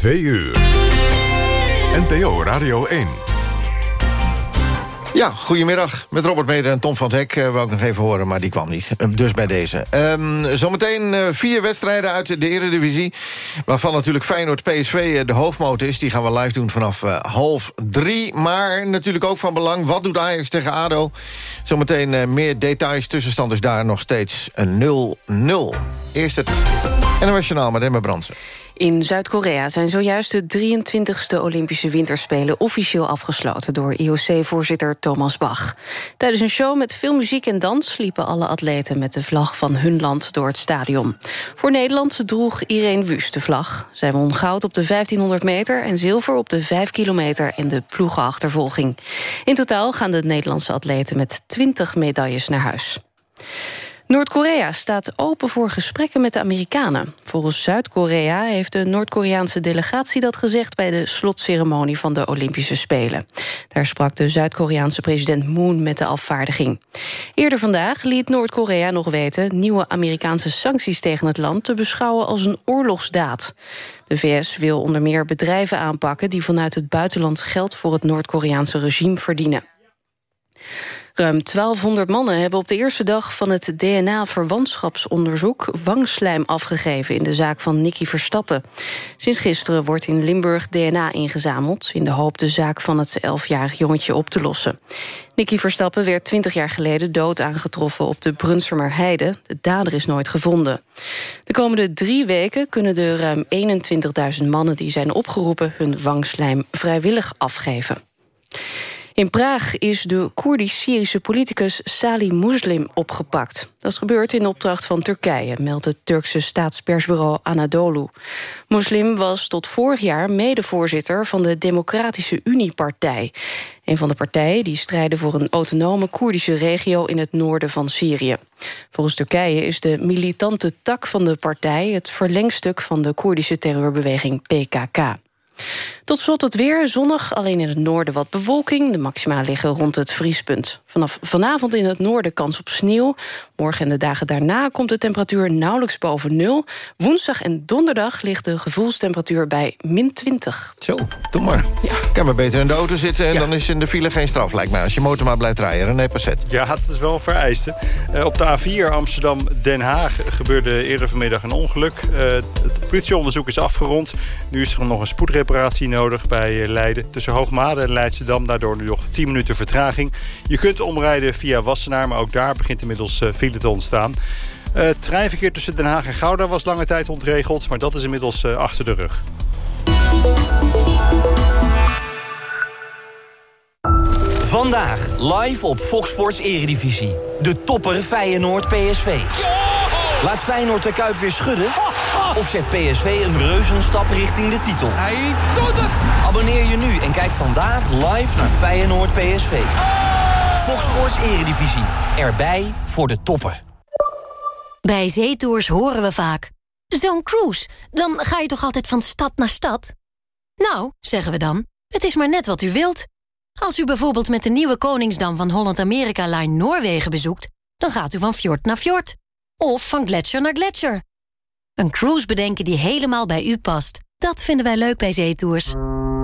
2 uur. NPO Radio 1. Ja, goedemiddag. Met Robert Meder en Tom van Hek uh, wou ik nog even horen, maar die kwam niet. Uh, dus bij deze. Um, zometeen uh, vier wedstrijden uit de Eredivisie. Waarvan natuurlijk Feyenoord PSV de hoofdmoot is. Die gaan we live doen vanaf half drie. Maar natuurlijk ook van belang. Wat doet Ajax tegen ADO? Zometeen meer details. Tussenstand is daar nog steeds 0-0. Eerst het Journaal met Emma Brandsen. In Zuid-Korea zijn zojuist de 23e Olympische Winterspelen officieel afgesloten door IOC-voorzitter Thomas Bach. Tijdens een show met veel muziek en dans liepen alle atleten met de vlag van hun land door het stadion. Voor Nederland droeg Irene Wust de vlag. Zij won goud op de 1500 meter en zilver op de 5 kilometer en de ploegenachtervolging. In totaal gaan de Nederlandse atleten met 20 medailles naar huis. Noord-Korea staat open voor gesprekken met de Amerikanen. Volgens Zuid-Korea heeft de Noord-Koreaanse delegatie dat gezegd... bij de slotceremonie van de Olympische Spelen. Daar sprak de Zuid-Koreaanse president Moon met de afvaardiging. Eerder vandaag liet Noord-Korea nog weten... nieuwe Amerikaanse sancties tegen het land te beschouwen als een oorlogsdaad. De VS wil onder meer bedrijven aanpakken... die vanuit het buitenland geld voor het Noord-Koreaanse regime verdienen. Ruim 1200 mannen hebben op de eerste dag van het DNA-verwantschapsonderzoek wangslijm afgegeven in de zaak van Nicky Verstappen. Sinds gisteren wordt in Limburg DNA ingezameld in de hoop de zaak van het 11-jarig jongetje op te lossen. Nicky Verstappen werd 20 jaar geleden dood aangetroffen op de Brunsumer Heide. De dader is nooit gevonden. De komende drie weken kunnen de ruim 21.000 mannen die zijn opgeroepen hun wangslijm vrijwillig afgeven. In Praag is de Koerdisch-Syrische politicus Salih Muslim opgepakt. Dat is gebeurd in opdracht van Turkije, meldt het Turkse staatspersbureau Anadolu. Muslim was tot vorig jaar medevoorzitter van de Democratische Uniepartij. Een van de partijen die strijden voor een autonome Koerdische regio in het noorden van Syrië. Volgens Turkije is de militante tak van de partij het verlengstuk van de Koerdische terreurbeweging PKK. Tot slot het weer. Zonnig, alleen in het noorden wat bewolking. De maxima liggen rond het vriespunt. Vanaf vanavond in het noorden kans op sneeuw. Morgen en de dagen daarna komt de temperatuur nauwelijks boven nul. Woensdag en donderdag ligt de gevoelstemperatuur bij min 20. Zo, doe maar. Ja. Kan maar beter in de auto zitten en dan is in de file geen straf, lijkt mij. Als je motor maar blijft rijden. René Passet. Ja, dat is wel vereist. Uh, op de A4 Amsterdam-Den Haag gebeurde eerder vanmiddag een ongeluk. Uh, het politieonderzoek is afgerond. Nu is er nog een spoedreparatie nodig bij eh, Leiden. Tussen Hoogmade en Leidschendam. Daardoor nu nog 10 minuten vertraging. Je kunt omrijden via Wassenaar, maar ook daar begint inmiddels file te ontstaan. Uh, treinverkeer tussen Den Haag en Gouda was lange tijd ontregeld... maar dat is inmiddels uh, achter de rug. Vandaag live op Fox Sports Eredivisie. De topper Feyenoord PSV. Laat Feyenoord de Kuip weer schudden? Of zet PSV een reuzenstap richting de titel? Hij doet het! Abonneer je nu en kijk vandaag live naar Feyenoord PSV. Fox Eredivisie. Erbij voor de toppen. Bij zeetours horen we vaak... Zo'n cruise, dan ga je toch altijd van stad naar stad? Nou, zeggen we dan, het is maar net wat u wilt. Als u bijvoorbeeld met de nieuwe Koningsdam van Holland-Amerika Line Noorwegen bezoekt... dan gaat u van fjord naar fjord. Of van gletsjer naar gletsjer. Een cruise bedenken die helemaal bij u past. Dat vinden wij leuk bij zeetours.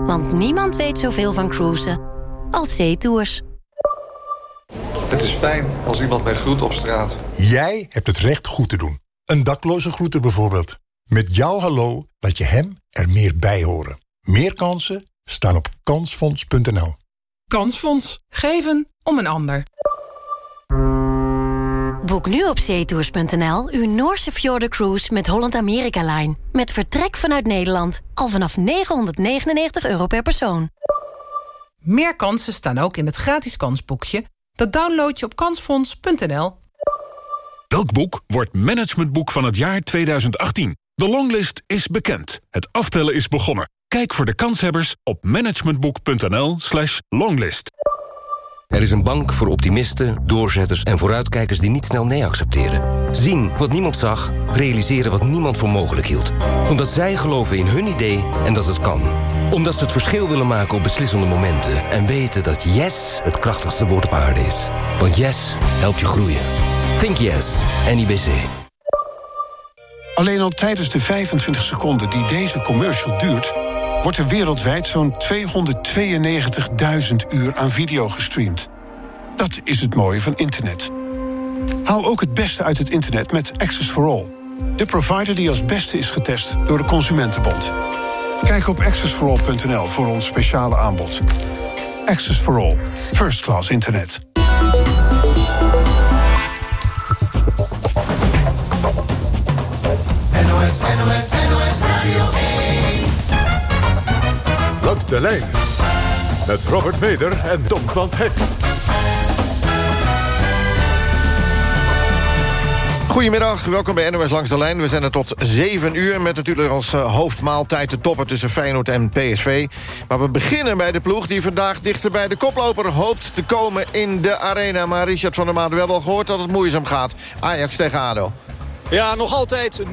Want niemand weet zoveel van cruisen als zeetours. Fijn als iemand mij groet op straat. Jij hebt het recht goed te doen. Een dakloze groeten bijvoorbeeld. Met jouw hallo laat je hem er meer bij horen. Meer kansen staan op kansfonds.nl. Kansfonds. Geven om een ander. Boek nu op zeetours.nl uw Noorse Cruise met Holland America Line. Met vertrek vanuit Nederland. Al vanaf 999 euro per persoon. Meer kansen staan ook in het gratis kansboekje. Dat download je op kansfonds.nl. Welk boek wordt managementboek van het jaar 2018? De longlist is bekend. Het aftellen is begonnen. Kijk voor de kanshebbers op managementboek.nl slash longlist. Er is een bank voor optimisten, doorzetters en vooruitkijkers die niet snel nee accepteren. Zien wat niemand zag, realiseren wat niemand voor mogelijk hield. Omdat zij geloven in hun idee en dat het kan. Omdat ze het verschil willen maken op beslissende momenten. En weten dat yes het krachtigste woord op aarde is. Want yes helpt je groeien. Think yes, NIBC. Alleen al tijdens de 25 seconden die deze commercial duurt wordt er wereldwijd zo'n 292.000 uur aan video gestreamd. Dat is het mooie van internet. Haal ook het beste uit het internet met Access for All. De provider die als beste is getest door de Consumentenbond. Kijk op accessforall.nl voor ons speciale aanbod. Access for All. First class internet. NOS, NOS, NOS Radio 1. Langs de lijn. Met Robert Meder en Tom van Hek. Goedemiddag, welkom bij NOS Langs de Lijn. We zijn er tot 7 uur met natuurlijk als uh, hoofdmaaltijd de toppen tussen Feyenoord en PSV. Maar we beginnen bij de ploeg die vandaag dichter bij de koploper hoopt te komen in de arena. Maar Richard van der Maan, we hebben gehoord dat het moeizaam gaat. Ajax tegen ADO. Ja, nog altijd 0-0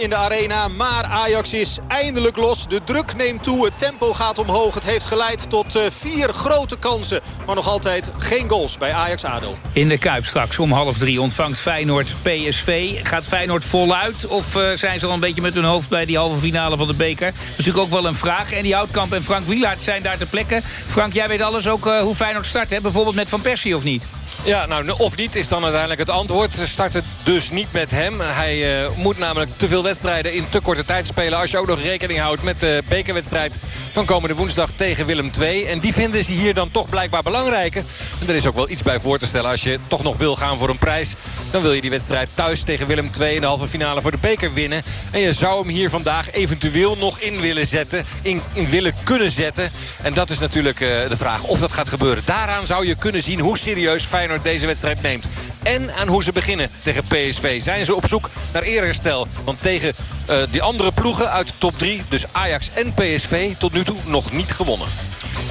in de arena. Maar Ajax is eindelijk los. De druk neemt toe. Het tempo gaat omhoog. Het heeft geleid tot uh, vier grote kansen. Maar nog altijd geen goals bij Ajax-ADO. In de Kuip straks om half drie ontvangt Feyenoord PSV. Gaat Feyenoord voluit? Of uh, zijn ze al een beetje met hun hoofd bij die halve finale van de beker? Dat is natuurlijk ook wel een vraag. En die Houtkamp en Frank Wielaert zijn daar ter plekke. Frank, jij weet alles ook uh, hoe Feyenoord start, hè? Bijvoorbeeld met Van Persie of niet? Ja, nou, of niet is dan uiteindelijk het antwoord. Ze starten dus niet met hem. Hij uh, moet namelijk te veel wedstrijden in te korte tijd spelen... als je ook nog rekening houdt met de bekerwedstrijd van komende woensdag tegen Willem II. En die vinden ze hier dan toch blijkbaar belangrijker. En er is ook wel iets bij voor te stellen. Als je toch nog wil gaan voor een prijs... dan wil je die wedstrijd thuis tegen Willem II... in de halve finale voor de beker winnen. En je zou hem hier vandaag eventueel nog in willen zetten. In, willen kunnen zetten. En dat is natuurlijk uh, de vraag of dat gaat gebeuren. Daaraan zou je kunnen zien hoe serieus Feyenoord deze wedstrijd neemt. En aan hoe ze beginnen tegen PSV. Zijn ze op zoek naar eerherstel. Want tegen uh, die andere ploegen uit de top 3, dus Ajax en PSV... tot nu toe nog niet gewonnen.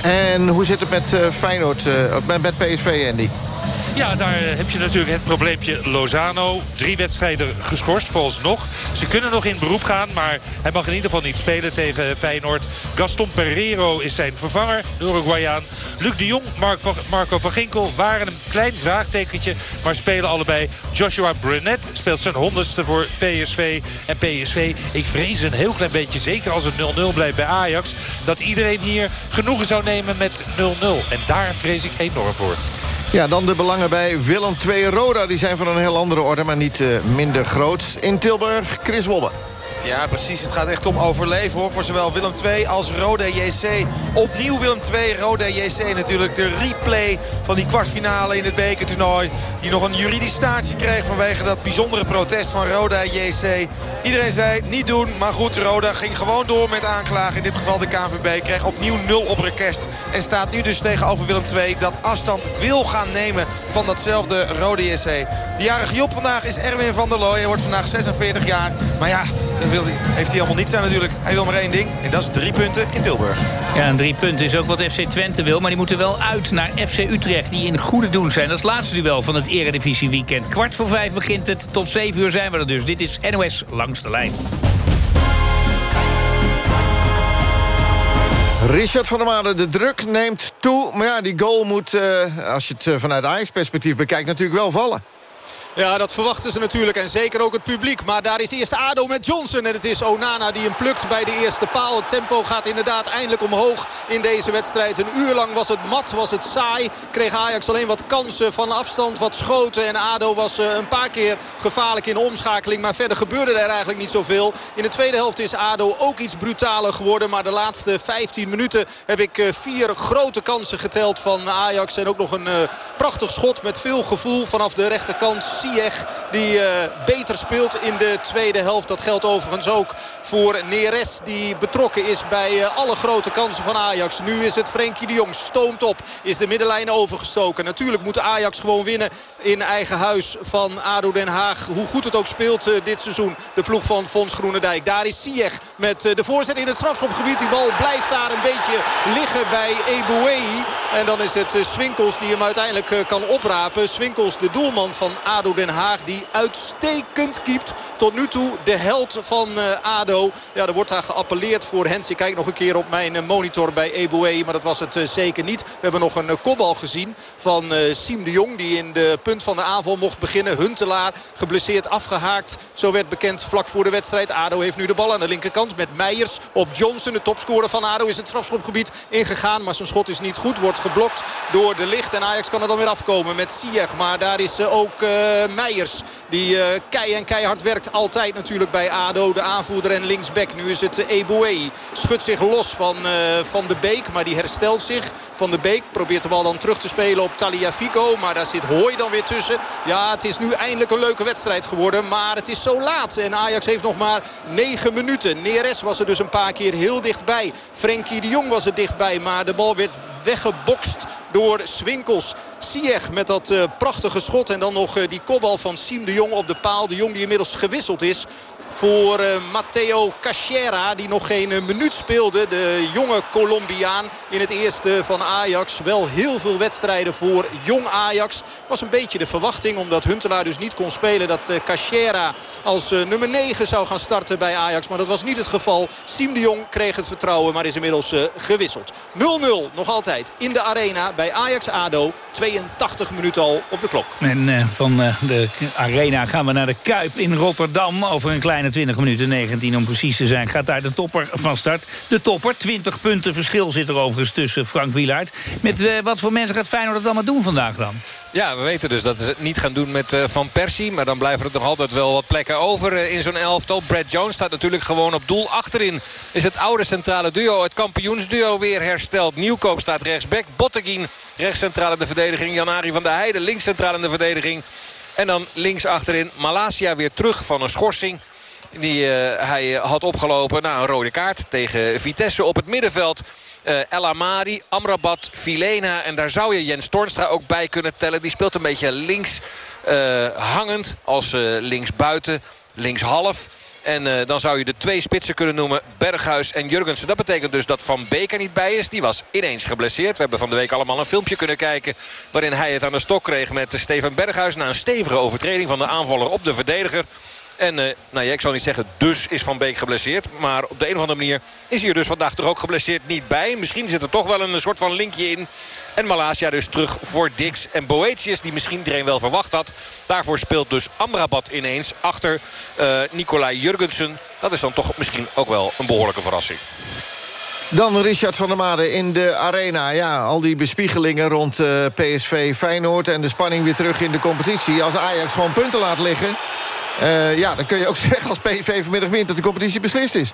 En hoe zit het met uh, Feyenoord, uh, met, met PSV, Andy? Ja, daar heb je natuurlijk het probleempje Lozano. Drie wedstrijden geschorst, vooralsnog. Ze kunnen nog in beroep gaan, maar hij mag in ieder geval niet spelen tegen Feyenoord. Gaston Pereiro is zijn vervanger, Uruguayaan. Luc de Jong, Marco van Ginkel waren een klein vraagtekentje, maar spelen allebei. Joshua Brunet speelt zijn honderdste voor PSV. En PSV, ik vrees een heel klein beetje, zeker als het 0-0 blijft bij Ajax... dat iedereen hier genoegen zou nemen met 0-0. En daar vrees ik enorm voor. Ja, dan de belangen bij Willem II Roda. Die zijn van een heel andere orde, maar niet uh, minder groot. In Tilburg, Chris Wobbe. Ja, precies. Het gaat echt om overleven hoor. Voor zowel Willem II als Roda JC. Opnieuw Willem II, Roda JC natuurlijk. De replay van die kwartfinale in het bekertoernooi. Die nog een juridisch staartje kreeg vanwege dat bijzondere protest van Roda JC. Iedereen zei niet doen. Maar goed, Roda ging gewoon door met aanklagen. In dit geval de KNVB kreeg opnieuw 0 op request. En staat nu dus tegenover Willem II dat afstand wil gaan nemen van datzelfde Roda JC. De jarige Job vandaag is Erwin van der Looy. Hij wordt vandaag 46 jaar. Maar ja, dat wil hij, heeft hij allemaal niet aan natuurlijk. Hij wil maar één ding en dat is drie punten in Tilburg. Ja, en drie punten is ook wat FC Twente wil. Maar die moeten wel uit naar FC Utrecht, die in goede doen zijn. Dat is het laatste duel van het Eredivisie weekend. Kwart voor vijf begint het, tot zeven uur zijn we er dus. Dit is NOS Langs de Lijn. Richard van der Maden, de druk neemt toe. Maar ja, die goal moet, uh, als je het uh, vanuit Ajax-perspectief bekijkt... natuurlijk wel vallen. Ja, dat verwachten ze natuurlijk. En zeker ook het publiek. Maar daar is eerst ADO met Johnson. En het is Onana die hem plukt bij de eerste paal. Het tempo gaat inderdaad eindelijk omhoog in deze wedstrijd. Een uur lang was het mat, was het saai. Kreeg Ajax alleen wat kansen van afstand, wat schoten. En ADO was een paar keer gevaarlijk in de omschakeling. Maar verder gebeurde er eigenlijk niet zoveel. In de tweede helft is ADO ook iets brutaler geworden. Maar de laatste 15 minuten heb ik vier grote kansen geteld van Ajax. En ook nog een uh, prachtig schot met veel gevoel vanaf de rechterkant. Ziyech die uh, beter speelt in de tweede helft. Dat geldt overigens ook voor Neres die betrokken is bij uh, alle grote kansen van Ajax. Nu is het Frenkie de Jong. Stoomt op. Is de middenlijn overgestoken. Natuurlijk moet Ajax gewoon winnen in eigen huis van ADO Den Haag. Hoe goed het ook speelt uh, dit seizoen. De ploeg van Fons Groenendijk. Daar is Ziyech met de voorzet in het strafschopgebied. Die bal blijft daar een beetje liggen bij Eboué. En dan is het Swinkels die hem uiteindelijk kan oprapen. Swinkels de doelman van ADO Den Haag. Die uitstekend kiept. Tot nu toe de held van ADO. Ja, er wordt daar geappelleerd voor Hens. Ik kijk nog een keer op mijn monitor bij Eboué. Maar dat was het zeker niet. We hebben nog een kopbal gezien van Siem de Jong. Die in de punt van de aanval mocht beginnen. Huntelaar geblesseerd afgehaakt. Zo werd bekend vlak voor de wedstrijd. ADO heeft nu de bal aan de linkerkant met Meijers op Johnson. De topscorer van ADO is het strafschopgebied ingegaan. Maar zijn schot is niet goed. Wordt geblokt door de licht. En Ajax kan er dan weer afkomen met Sieg. Maar daar is eh, ook Meijers. Die uh, kei en keihard werkt. Altijd natuurlijk bij ADO. De aanvoerder en linksback. Nu is het Eboué. Schudt zich los van Van de Beek. Maar die herstelt zich. Van de Beek probeert de bal dan terug te spelen op Taliafico. Maar daar zit Hooi dan weer tussen. Ja, het is nu eindelijk een leuke wedstrijd geworden. Maar het is zo laat. En Ajax heeft nog maar 9 minuten. Neres was er dus een paar keer heel dichtbij. Frenkie de Jong was er dichtbij. Maar de bal werd weggebokst door Swinkels. Sieg met dat uh, prachtige schot. En dan nog uh, die kopbal van Siem de Jong op de paal. De Jong die inmiddels gewisseld is voor uh, Matteo Cachera. Die nog geen uh, minuut speelde. De jonge Colombiaan in het eerste van Ajax. Wel heel veel wedstrijden voor jong Ajax. Was een beetje de verwachting omdat Huntelaar dus niet kon spelen. Dat uh, Cachera als nummer 9 zou gaan starten bij Ajax. Maar dat was niet het geval. Siem de Jong kreeg het vertrouwen maar is inmiddels gewisseld. 0-0 nog altijd in de arena bij Ajax-ADO. 82 minuten al op de klok. En van de arena gaan we naar de Kuip in Rotterdam over een kleine 20 minuten, 19 om precies te zijn, gaat daar de topper van start. De topper, 20 punten verschil zit er overigens tussen Frank Wielaert. Met uh, wat voor mensen gaat Feyenoord het allemaal doen vandaag dan? Ja, we weten dus dat ze het niet gaan doen met uh, Van Persie. Maar dan blijven er nog altijd wel wat plekken over uh, in zo'n elftal. Brad Jones staat natuurlijk gewoon op doel. Achterin is het oude centrale duo, het kampioensduo weer hersteld. Nieuwkoop staat rechtsback. Botteguin rechts centraal in de verdediging. Janari van der Heijden links centraal in de verdediging. En dan links achterin Malasia weer terug van een schorsing. Die uh, hij had opgelopen na een rode kaart tegen Vitesse op het middenveld. Uh, El Amadi, Amrabat, Filena. En daar zou je Jens Tornstra ook bij kunnen tellen. Die speelt een beetje links uh, hangend als links buiten, links half. En uh, dan zou je de twee spitsen kunnen noemen. Berghuis en Jurgensen. Dat betekent dus dat Van Beek er niet bij is. Die was ineens geblesseerd. We hebben van de week allemaal een filmpje kunnen kijken... waarin hij het aan de stok kreeg met Steven Berghuis... na een stevige overtreding van de aanvaller op de verdediger. En uh, nou ja, ik zal niet zeggen, dus is Van Beek geblesseerd. Maar op de een of andere manier is hij er dus vandaag toch ook geblesseerd niet bij. Misschien zit er toch wel een soort van linkje in. En Malasia dus terug voor Dix. En Boetius, die misschien iedereen wel verwacht had. Daarvoor speelt dus Amrabat ineens achter uh, Nicolai Jurgensen. Dat is dan toch misschien ook wel een behoorlijke verrassing. Dan Richard van der Made in de arena. Ja, al die bespiegelingen rond uh, PSV Feyenoord... en de spanning weer terug in de competitie. Als Ajax gewoon punten laat liggen... Uh, ja, dan kun je ook zeggen als PSV vanmiddag wint... dat de competitie beslist is.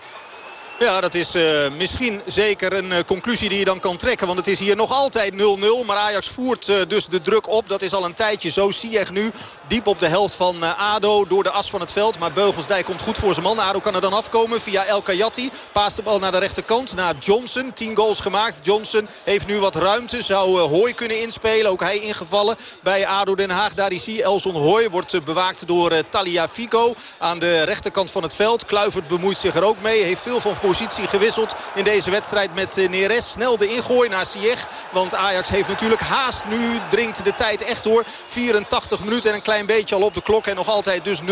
Ja, dat is uh, misschien zeker een uh, conclusie die je dan kan trekken. Want het is hier nog altijd 0-0. Maar Ajax voert uh, dus de druk op. Dat is al een tijdje zo. Ziyech nu diep op de helft van ADO door de as van het veld. Maar Beugelsdijk komt goed voor zijn man. ADO kan er dan afkomen via El Kayati. Paast de bal naar de rechterkant. Naar Johnson. 10 goals gemaakt. Johnson heeft nu wat ruimte. Zou Hooi kunnen inspelen. Ook hij ingevallen bij ADO Den Haag. Daar is hij. Elson Hooi wordt bewaakt door Talia Fico. Aan de rechterkant van het veld. Kluivert bemoeit zich er ook mee. Heeft veel van positie gewisseld in deze wedstrijd met Neres. Snel de ingooi naar Sieg. Want Ajax heeft natuurlijk haast. Nu dringt de tijd echt door. 84 minuten en een klein beetje al op de klok. En nog altijd dus 0-0.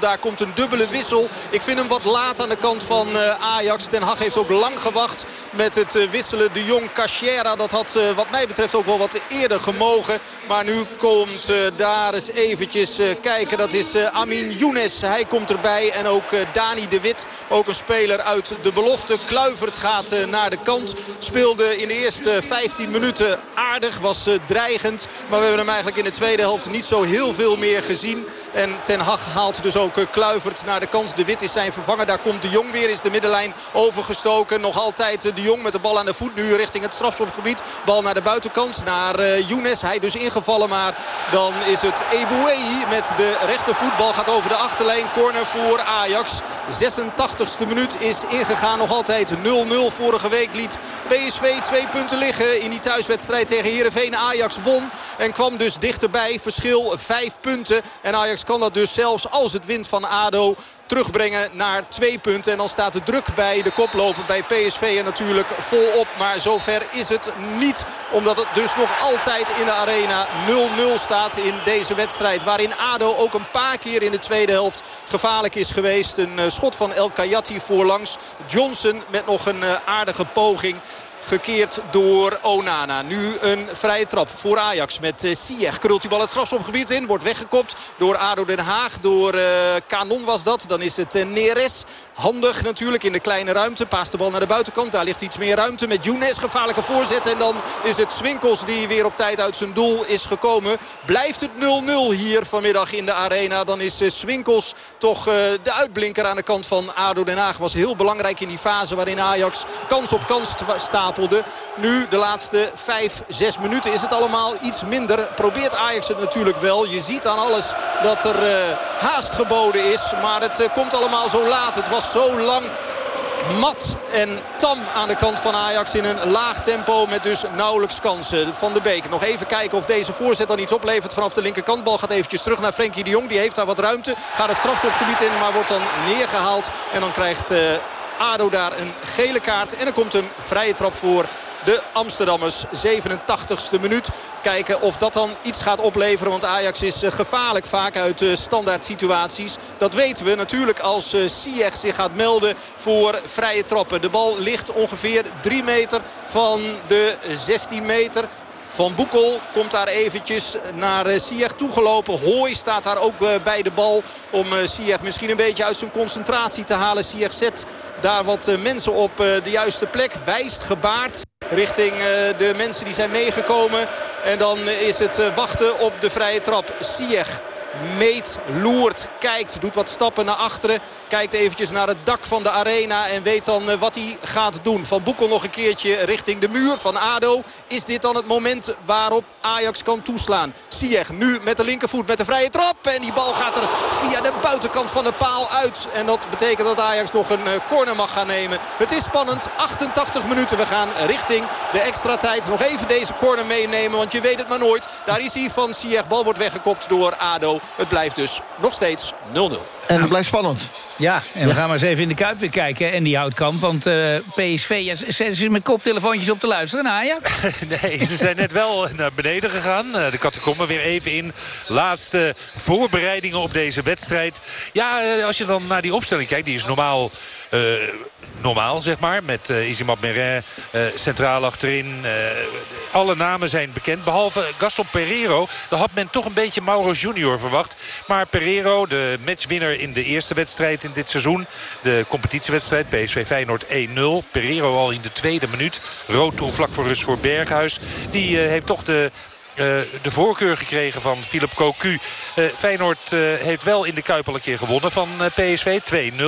Daar komt een dubbele wissel. Ik vind hem wat laat aan de kant van Ajax. Ten Hag heeft ook lang gewacht met het wisselen. De Jong Cachera, dat had wat mij betreft ook wel wat eerder gemogen. Maar nu komt daar eens eventjes kijken. Dat is Amin Younes. Hij komt erbij. En ook Dani de Wit. Ook een speler uit de belofte. Kluivert gaat naar de kant. Speelde in de eerste 15 minuten aardig. Was dreigend. Maar we hebben hem eigenlijk in de tweede helft niet zo heel veel meer gezien. En Ten Hag haalt dus ook Kluivert naar de kant. De Wit is zijn vervanger. Daar komt de Jong weer. Is de middenlijn overgestoken. Nog altijd de Jong met de bal aan de voet. Nu richting het strafschopgebied. Bal naar de buitenkant. Naar uh, Younes. Hij dus ingevallen. Maar dan is het Eboué met de rechtervoetbal. Gaat over de achterlijn. Corner voor Ajax. 86e minuut is ingegaan. Nog altijd 0-0. Vorige week liet PSV twee punten liggen in die thuiswedstrijd tegen Heerenveen. Ajax won en kwam dus dichterbij. Verschil 5 punten. En Ajax Kan dat dus zelfs als het wint van ADO terugbrengen naar twee punten. En dan staat de druk bij de koploper bij PSV er natuurlijk volop. Maar zover is het niet. Omdat het dus nog altijd in de arena 0-0 staat in deze wedstrijd. Waarin ADO ook een paar keer in de tweede helft gevaarlijk is geweest. Een eh, schot van El Kayati voorlangs. Johnson met nog een eh, aardige poging. Gekeerd door Onana. Nu een vrije trap voor Ajax met uh, Ziyech. Krult die bal het strafschopgebied in. Wordt weggekopt door ADO Den Haag. Door uh, Kanon was dat. Dan is het uh, Neres. Handig natuurlijk in de kleine ruimte. Paast de bal naar de buitenkant. Daar ligt iets meer ruimte met Younes. Gevaarlijke voorzet. En dan is het Swinkels die weer op tijd uit zijn doel is gekomen. Blijft het 0-0 hier vanmiddag in de arena. Dan is Swinkels toch de uitblinker aan de kant van ADO Den Haag. Was heel belangrijk in die fase waarin Ajax kans op kans staat nu de laatste 5, 6 minuten is het allemaal iets minder. Probeert Ajax het natuurlijk wel. Je ziet aan alles dat er uh, haast geboden is. Maar het komt allemaal zo laat. Het was zo lang mat en tam aan de kant van Ajax in een laag tempo met dus nauwelijks kansen. Van de Beek nog even kijken of deze voorzet dan iets oplevert vanaf de linkerkant. Bal gaat eventjes terug naar Frenkie de Jong. Die heeft daar wat ruimte. Gaat het strafschopgebied in, maar wordt dan neergehaald. En dan krijgt... Uh, ADO daar een gele kaart. En er komt een vrije trap voor de Amsterdammers. 87ste minuut. Kijken of dat dan iets gaat opleveren. Want Ajax is gevaarlijk vaak uit standaard situaties. Dat weten we natuurlijk als Sieg zich gaat melden voor vrije trappen. De bal ligt ongeveer 3 meter van de 16 meter. Van Boekel komt daar eventjes naar Sieg toegelopen. Hooi staat daar ook bij de bal om Sieg misschien een beetje uit zijn concentratie te halen. Sieg zet daar wat mensen op de juiste plek. Wijst, gebaard richting de mensen die zijn meegekomen. En dan is het wachten op de vrije trap. Sieg meet, loert, kijkt, doet wat stappen naar achteren. Kijkt eventjes naar het dak van de arena en weet dan wat hij gaat doen. Van Boekel nog een keertje richting de muur van ADO. Is dit dan het moment waarop Ajax kan toeslaan? Sieg nu met de linkervoet met de vrije trap. En die bal gaat er via de buitenkant van de paal uit. En dat betekent dat Ajax nog een corner mag gaan nemen. Het is spannend. 88 minuten. We gaan richting de extra tijd. Nog even deze corner meenemen, want je weet het maar nooit. Daar is hij van Sieg. Bal wordt weggekopt door ADO. Het blijft dus nog steeds 0-0. En het blijft spannend. Ja, en we gaan maar eens even in de Kuip weer kijken. En die houtkamp, want uh, PSV... Ja, zijn ze met koptelefoontjes op te luisteren naar ja? nee, ze zijn net wel naar beneden gegaan. De catacomben weer even in. Laatste voorbereidingen op deze wedstrijd. Ja, als je dan naar die opstelling kijkt, die is normaal... Uh, normaal, zeg maar. Met uh, Izimab Merin uh, centraal achterin. Uh, alle namen zijn bekend. Behalve Gaston Pereiro. Daar had men toch een beetje Mauro Junior verwacht. Maar Pereiro, de matchwinner in de eerste wedstrijd in dit seizoen. De competitiewedstrijd PSV Feyenoord 1-0. Pereiro al in de tweede minuut. Rood toen vlak voor rust voor Berghuis. Die heeft toch de uh, de voorkeur gekregen van Philip Cocu. Uh, Feyenoord heeft wel in de Kuip al een keer gewonnen van PSV. 2-0.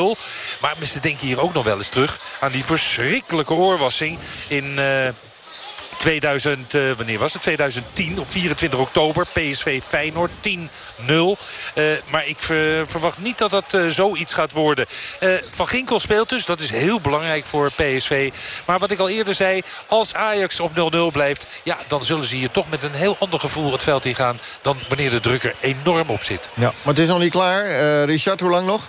Maar ze denken hier ook nog wel eens terug aan die verschrikkelijke oorwassing in... 2000, uh, wanneer was het? 2010 op 24 oktober. PSV Feyenoord 10-0. Uh, maar ik ver, verwacht niet dat dat uh, zoiets gaat worden. Van Ginkel speelt dus. Dat is heel belangrijk voor PSV. Maar wat ik al eerder zei. Als Ajax op 0-0 blijft. Ja, dan zullen ze hier toch met een heel ander gevoel het veld in gaan. Dan wanneer de druk er enorm op zit. Ja, maar het is nog niet klaar. Richard, hoe lang nog?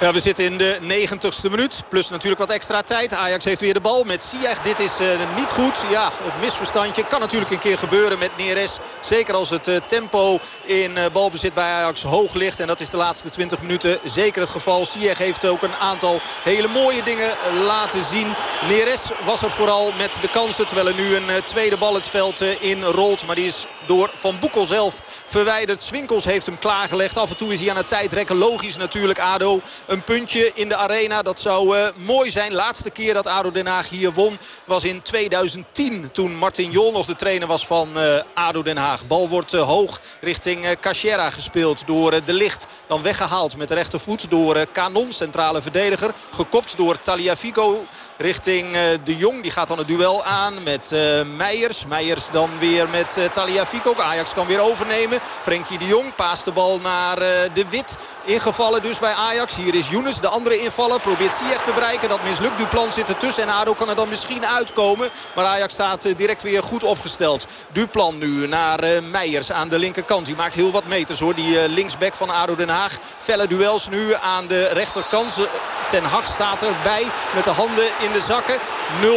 Ja, we zitten in de 90ste minuut. Plus natuurlijk wat extra tijd. Ajax heeft weer de bal met Ziyech. Dit is uh, niet goed. Ja, het misverstandje kan natuurlijk een keer gebeuren met Neres. Zeker als het uh, tempo in uh, balbezit bij Ajax hoog ligt. En dat is de laatste 20 minuten zeker het geval. Ziyech heeft ook een aantal hele mooie dingen laten zien. Neres was er vooral met de kansen. Terwijl er nu een tweede bal het veld in rolt. Maar die is door Van Boekel zelf verwijderd. Swinkels heeft hem klaargelegd. Af en toe is hij aan het tijdrekken. Logisch natuurlijk ADO. Een puntje in de arena. Dat zou uh, mooi zijn. Laatste keer dat ADO Den Haag hier won was in 2010. Toen Martin Jol nog de trainer was van uh, ADO Den Haag. Bal wordt uh, hoog richting uh, Cachera gespeeld door De Licht. Dan weggehaald met rechtervoet door Canon, centrale verdediger. Gekopt door Taliafico richting De Jong. Die gaat dan het duel aan met Meijers. Meijers dan weer met Taliafico. Ajax kan weer overnemen. Frenkie de Jong paast de bal naar De Wit. Ingevallen dus bij Ajax. Hier is Younes, de andere invaller. Probeert Ziyech te bereiken. Dat mislukt. Duplan zit ertussen. En ADO kan er dan misschien uitkomen. Maar Ajax staat direct weer goed opgesteld. Duplan nu naar Meijers aan de linkerkant. Die maakt heel wat meters hoor. Die linksback van ADO Den Haag. Felle duels nu aan de rechterkant. Ten Hag staat erbij met de handen in de zakken. 0-0.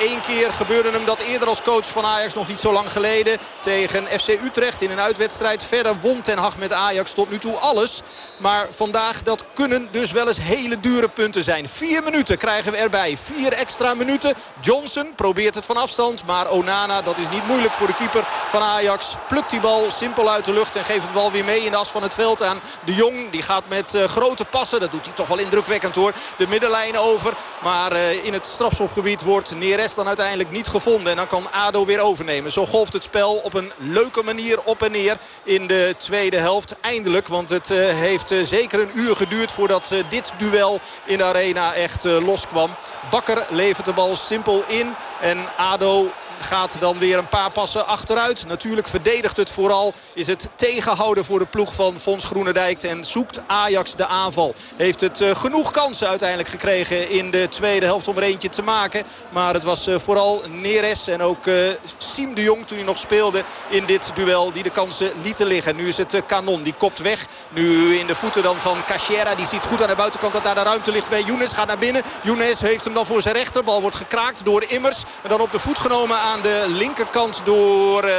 Eén keer gebeurde hem dat eerder als coach van Ajax nog niet zo lang geleden. Tegen FC Utrecht in een uitwedstrijd. Verder won Ten Hag met Ajax tot nu toe alles. Maar vandaag dat kunnen dus wel eens hele dure punten zijn. Vier minuten krijgen we erbij. Vier extra minuten. Johnson probeert het van afstand. Maar Onana, dat is niet moeilijk voor de keeper van Ajax. Plukt die bal simpel uit de lucht en geeft de bal weer mee in de as van het veld aan de Jong. Die gaat met uh, grote passen. Dat doet hij toch wel indrukwekkend hoor. De middenlijn over. Maar uh, in het strafschopgebied wordt Neres dan uiteindelijk niet gevonden. En dan kan ADO weer overnemen. Zo golft het spel op een leuke manier op en neer in de tweede helft. Eindelijk, want het uh, heeft zeker een uur geduurd voordat dit duel in de arena echt loskwam. Bakker levert de bal simpel in. En ADO gaat dan weer een paar passen achteruit. Natuurlijk verdedigt het vooral. Is het tegenhouden voor de ploeg van Fons Groenendijk. En zoekt Ajax de aanval. Heeft het uh, genoeg kansen uiteindelijk gekregen in de tweede helft om er eentje te maken. Maar het was uh, vooral Neres en ook uh, Siem de Jong toen hij nog speelde in dit duel. Die de kansen lieten liggen. Nu is het Kanon. Die kopt weg. Nu in de voeten dan van Cachera. Die ziet goed aan de buitenkant dat daar de ruimte ligt bij Younes. Gaat naar binnen. Younes heeft hem dan voor zijn rechter. Bal wordt gekraakt door Immers. En dan op de voet genomen aan aan de linkerkant door uh,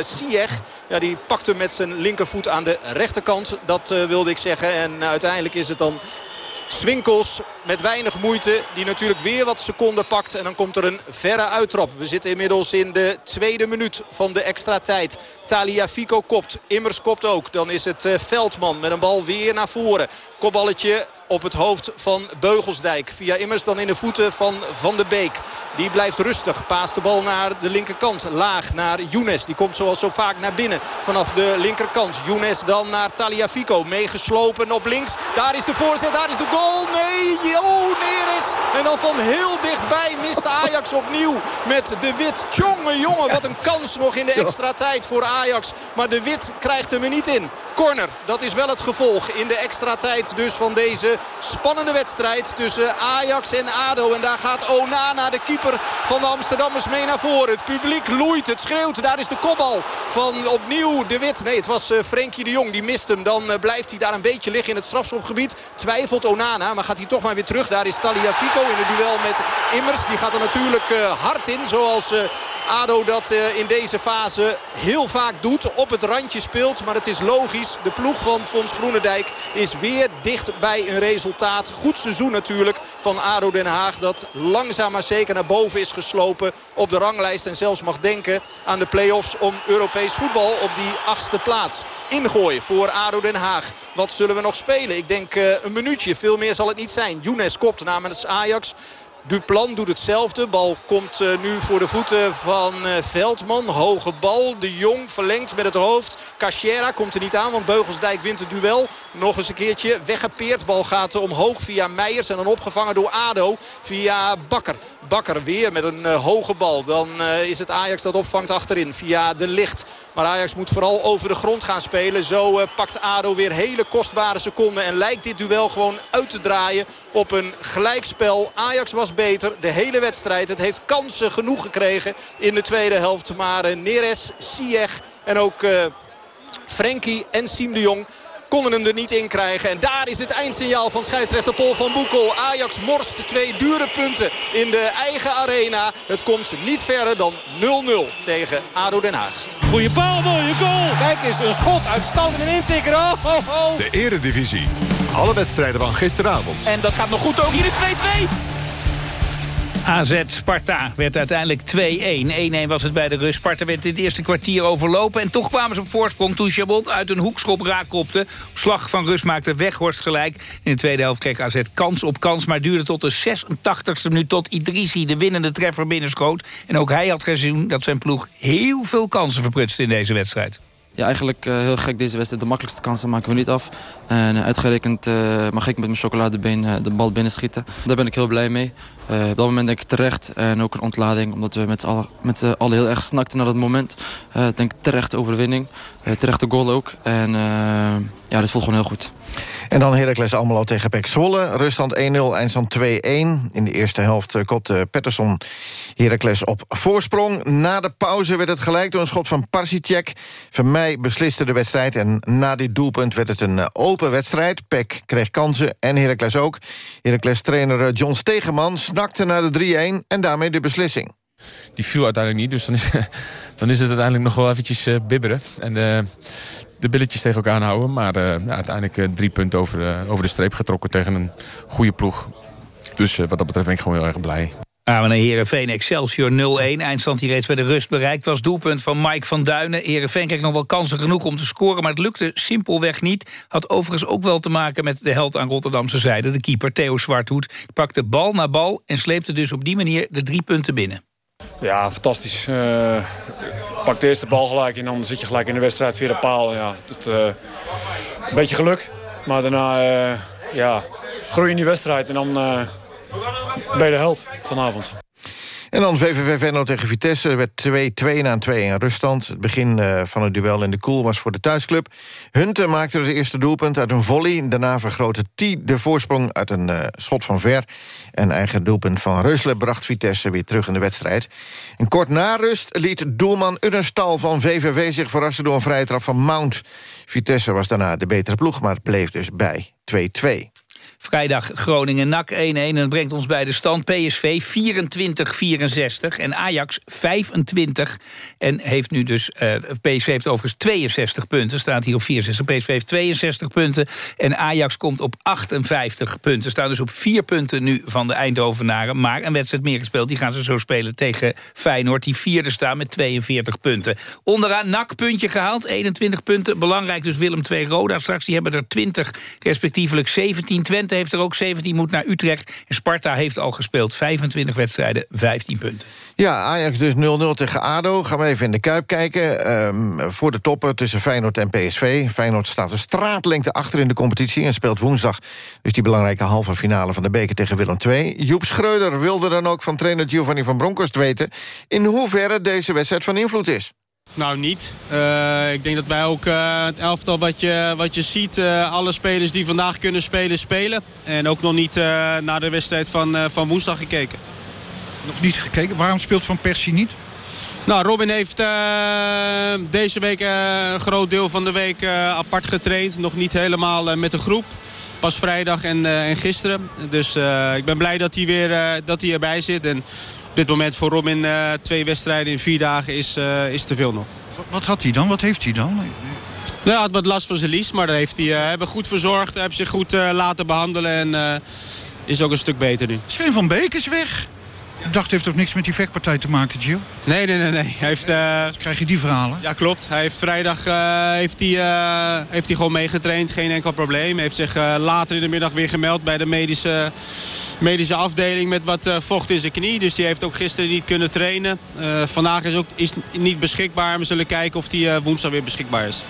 Sieg. Ja, die pakte met zijn linkervoet aan de rechterkant. Dat uh, wilde ik zeggen. En uiteindelijk is het dan Swinkels met weinig moeite. Die natuurlijk weer wat seconden pakt. En dan komt er een verre uittrap. We zitten inmiddels in de tweede minuut van de extra tijd. Talia Fico kopt. Immers kopt ook. Dan is het uh, Veldman met een bal weer naar voren. Kopballetje op het hoofd van Beugelsdijk. Via immers dan in de voeten van Van de Beek. Die blijft rustig. Paast de bal naar de linkerkant. Laag naar Younes. Die komt zoals zo vaak naar binnen vanaf de linkerkant. Younes dan naar Taliafico. Meegeslopen op links. Daar is de voorzet. Daar is de goal. Nee. Oh, Neres. En dan van heel dichtbij mist Ajax opnieuw met de Wit. Jongen, jongen. Wat een kans nog in de extra tijd voor Ajax. Maar de Wit krijgt hem er niet in. Corner, dat is wel het gevolg in de extra tijd dus van deze spannende wedstrijd tussen Ajax en ADO. En daar gaat Onana, de keeper van de Amsterdammers, mee naar voren. Het publiek loeit, het schreeuwt. Daar is de kopbal van opnieuw de Wit. Nee, het was uh, Frenkie de Jong, die mist hem. Dan uh, blijft hij daar een beetje liggen in het strafschopgebied. Twijfelt Onana, maar gaat hij toch maar weer terug. Daar is Taliafico in het duel met Immers. Die gaat er natuurlijk uh, hard in, zoals ADO dat in deze fase heel vaak doet. Op het randje speelt, maar het is logisch. De ploeg van Fons Groenendijk is weer dicht bij een resultaat. Goed seizoen natuurlijk van ADO Den Haag. Dat langzaam maar zeker naar boven is geslopen op de ranglijst. En zelfs mag denken aan de play-offs om Europees voetbal op die achtste plaats. Ingooi voor ADO Den Haag. Wat zullen we nog spelen? Ik denk uh, een minuutje. Veel meer zal het niet zijn. Younes kopt namens Ajax. Duplan doet hetzelfde. Bal komt uh, nu voor de voeten van uh, Veldman. Hoge bal. De Jong verlengt met het hoofd. Cachera komt er niet aan, want Beugelsdijk wint het duel. Nog eens een keertje weggepeerd. Bal gaat omhoog via Meijers en dan opgevangen door Ado via Bakker. Bakker weer met een uh, hoge bal. Dan is het Ajax dat opvangt achterin via de licht. Maar Ajax moet vooral over de grond gaan spelen. Zo pakt Ado weer hele kostbare seconden. En lijkt dit duel gewoon uit te draaien op een gelijkspel. Ajax was beter de hele wedstrijd. Het heeft kansen genoeg gekregen in de tweede helft. Maar uh, Neres, Sieg en ook uh, Frenkie en Siem de Jong konden hem er niet in krijgen. En daar is het eindsignaal van scheidsrechter Paul van Boekel. Ajax morst twee dure punten in de eigen arena. Het komt niet verder dan 0-0 tegen ADO Den Haag. Goeie paal, mooie goal. Kijk eens, een schot uitstand en intikker. Oh, oh, oh. De eredivisie. Alle wedstrijden van gisteravond. En dat gaat nog goed ook. Hier is 2-2. AZ Sparta werd uiteindelijk 2-1. 1-1 was het bij de rust. Sparta werd in het eerste kwartier overlopen. En toch kwamen ze op voorsprong toen Chabot uit een hoekschop raakkopte. Op slag van rust maakte Weghorst gelijk. In de tweede helft kreeg AZ kans op kans. Maar duurde tot de 86e minuut tot Idrissi de winnende treffer binnenschoot. En ook hij had gezien dat zijn ploeg heel veel kansen verprutste in deze wedstrijd. Ja, eigenlijk uh, heel gek deze wedstrijd. De makkelijkste kansen maken we niet af. En uh, uitgerekend uh, mag ik met mijn chocoladebeen de bal binnenschieten. Daar ben ik heel blij mee. op dat moment denk ik terecht. En ook een ontlading. Omdat we met z'n allen, met allen heel erg snakten naar dat moment. denk terecht overwinning. terecht de goal ook. En ja, dit voelt gewoon heel goed. En dan Heracles Almelo tegen Pek Zwolle. Ruststand 1-0, eindstand 2-1. In de eerste helft eh, kopte Pettersson Heracles op voorsprong. Na de pauze werd het gelijk door een schot van Parsicek. Van mij besliste de wedstrijd en na dit doelpunt werd het een eh, open wedstrijd. Pek kreeg kansen en Heracles ook. Heracles-trainer eh, John Stegeman snakte naar de 3-1 en daarmee de beslissing. Die viel uiteindelijk niet, dus dan is, dan is het uiteindelijk nog wel eventjes bibberen. En de billetjes tegen elkaar houden. Maar ja, uiteindelijk uh, drie punten over de, over de streep getrokken tegen een goede ploeg. Dus uh, wat dat betreft ben ik gewoon heel erg blij. Naar Heerenveen Excelsior 0-1. Eindstand die reeds bij de rust bereikt was. Doelpunt van Mike van Duinen. Heerenveen kreeg nog wel kansen genoeg om te scoren... maar het lukte simpelweg niet. Had overigens ook wel te maken met de held aan Rotterdamse zijde. De keeper Theo Zwarthoed pakte bal na bal... en sleepte dus op die manier de drie punten binnen. Ja, fantastisch. Uh, pak de eerste bal gelijk en dan zit je gelijk in de wedstrijd via de paal. Ja, uh, een beetje geluk, maar daarna uh, ja, groei in die wedstrijd en dan ben je de held vanavond. En dan VVV Venlo tegen Vitesse werd 2-2 na een 2 in ruststand. Het begin uh, van het duel in de koel was voor de thuisclub. Hunte maakte het eerste doelpunt uit een volley. Daarna vergrootte T de voorsprong uit een uh, schot van ver. En eigen doelpunt van Reusle bracht Vitesse weer terug in de wedstrijd. En kort na rust liet doelman Unnerstal van VVV zich verrassen... door een vrije trap van Mount. Vitesse was daarna de betere ploeg, maar bleef dus bij 2-2. Vrijdag Groningen-NAC 1-1. En dat brengt ons bij de stand PSV 24-64 en Ajax 25. En heeft nu dus, uh, PSV heeft overigens 62 punten. Staat hier op 64. PSV heeft 62 punten. En Ajax komt op 58 punten. Staan dus op 4 punten nu van de Eindhovenaren. Maar een wedstrijd meer gespeeld. Die gaan ze zo spelen tegen Feyenoord. Die vierde staan met 42 punten. Onderaan NAC puntje gehaald. 21 punten. Belangrijk dus Willem 2 Roda. Straks die hebben er 20 respectievelijk 17 Twente heeft er ook 17, moet naar Utrecht. En Sparta heeft al gespeeld 25 wedstrijden, 15 punten. Ja, Ajax dus 0-0 tegen ADO. Gaan we even in de Kuip kijken. Um, voor de toppen tussen Feyenoord en PSV. Feyenoord staat een straatlengte achter in de competitie... en speelt woensdag dus die belangrijke halve finale van de beker tegen Willem II. Joep Schreuder wilde dan ook van trainer Giovanni van Bronckhorst weten... in hoeverre deze wedstrijd van invloed is. Nou, niet. Uh, ik denk dat wij ook uh, het elftal wat je, wat je ziet... Uh, alle spelers die vandaag kunnen spelen, spelen. En ook nog niet naar de wedstrijd van, van woensdag gekeken. Nog niet gekeken? Waarom speelt Van Persie niet? Nou, Robin heeft deze week een groot deel van de week apart getraind. Nog niet helemaal met de groep. Pas vrijdag en, en gisteren. Dus ik ben blij dat hij, weer, dat hij erbij zit. En dit moment voor Robin uh, twee wedstrijden in vier dagen is, uh, is te veel nog. Wat had hij dan? Wat heeft hij dan? Nou, hij had wat last van zijn lies, maar daar heeft hij, uh, hebben goed verzorgd. Hebben zich goed laten behandelen en is ook een stuk beter nu. Sven van Beek is weg. Ik dacht, heeft ook niks met die vechtpartij te maken, Gio? Nee, nee, nee. nee. Hij heeft, uh... krijg je die verhalen? Ja, klopt. Hij heeft vrijdag uh, heeft hij, uh, heeft hij gewoon meegetraind. Geen enkel probleem. Hij heeft zich later in de middag weer gemeld bij de medische, medische afdeling... met wat vocht in zijn knie. Dus die heeft ook gisteren niet kunnen trainen. vandaag is ook is niet beschikbaar. We zullen kijken of die woensdag weer beschikbaar is.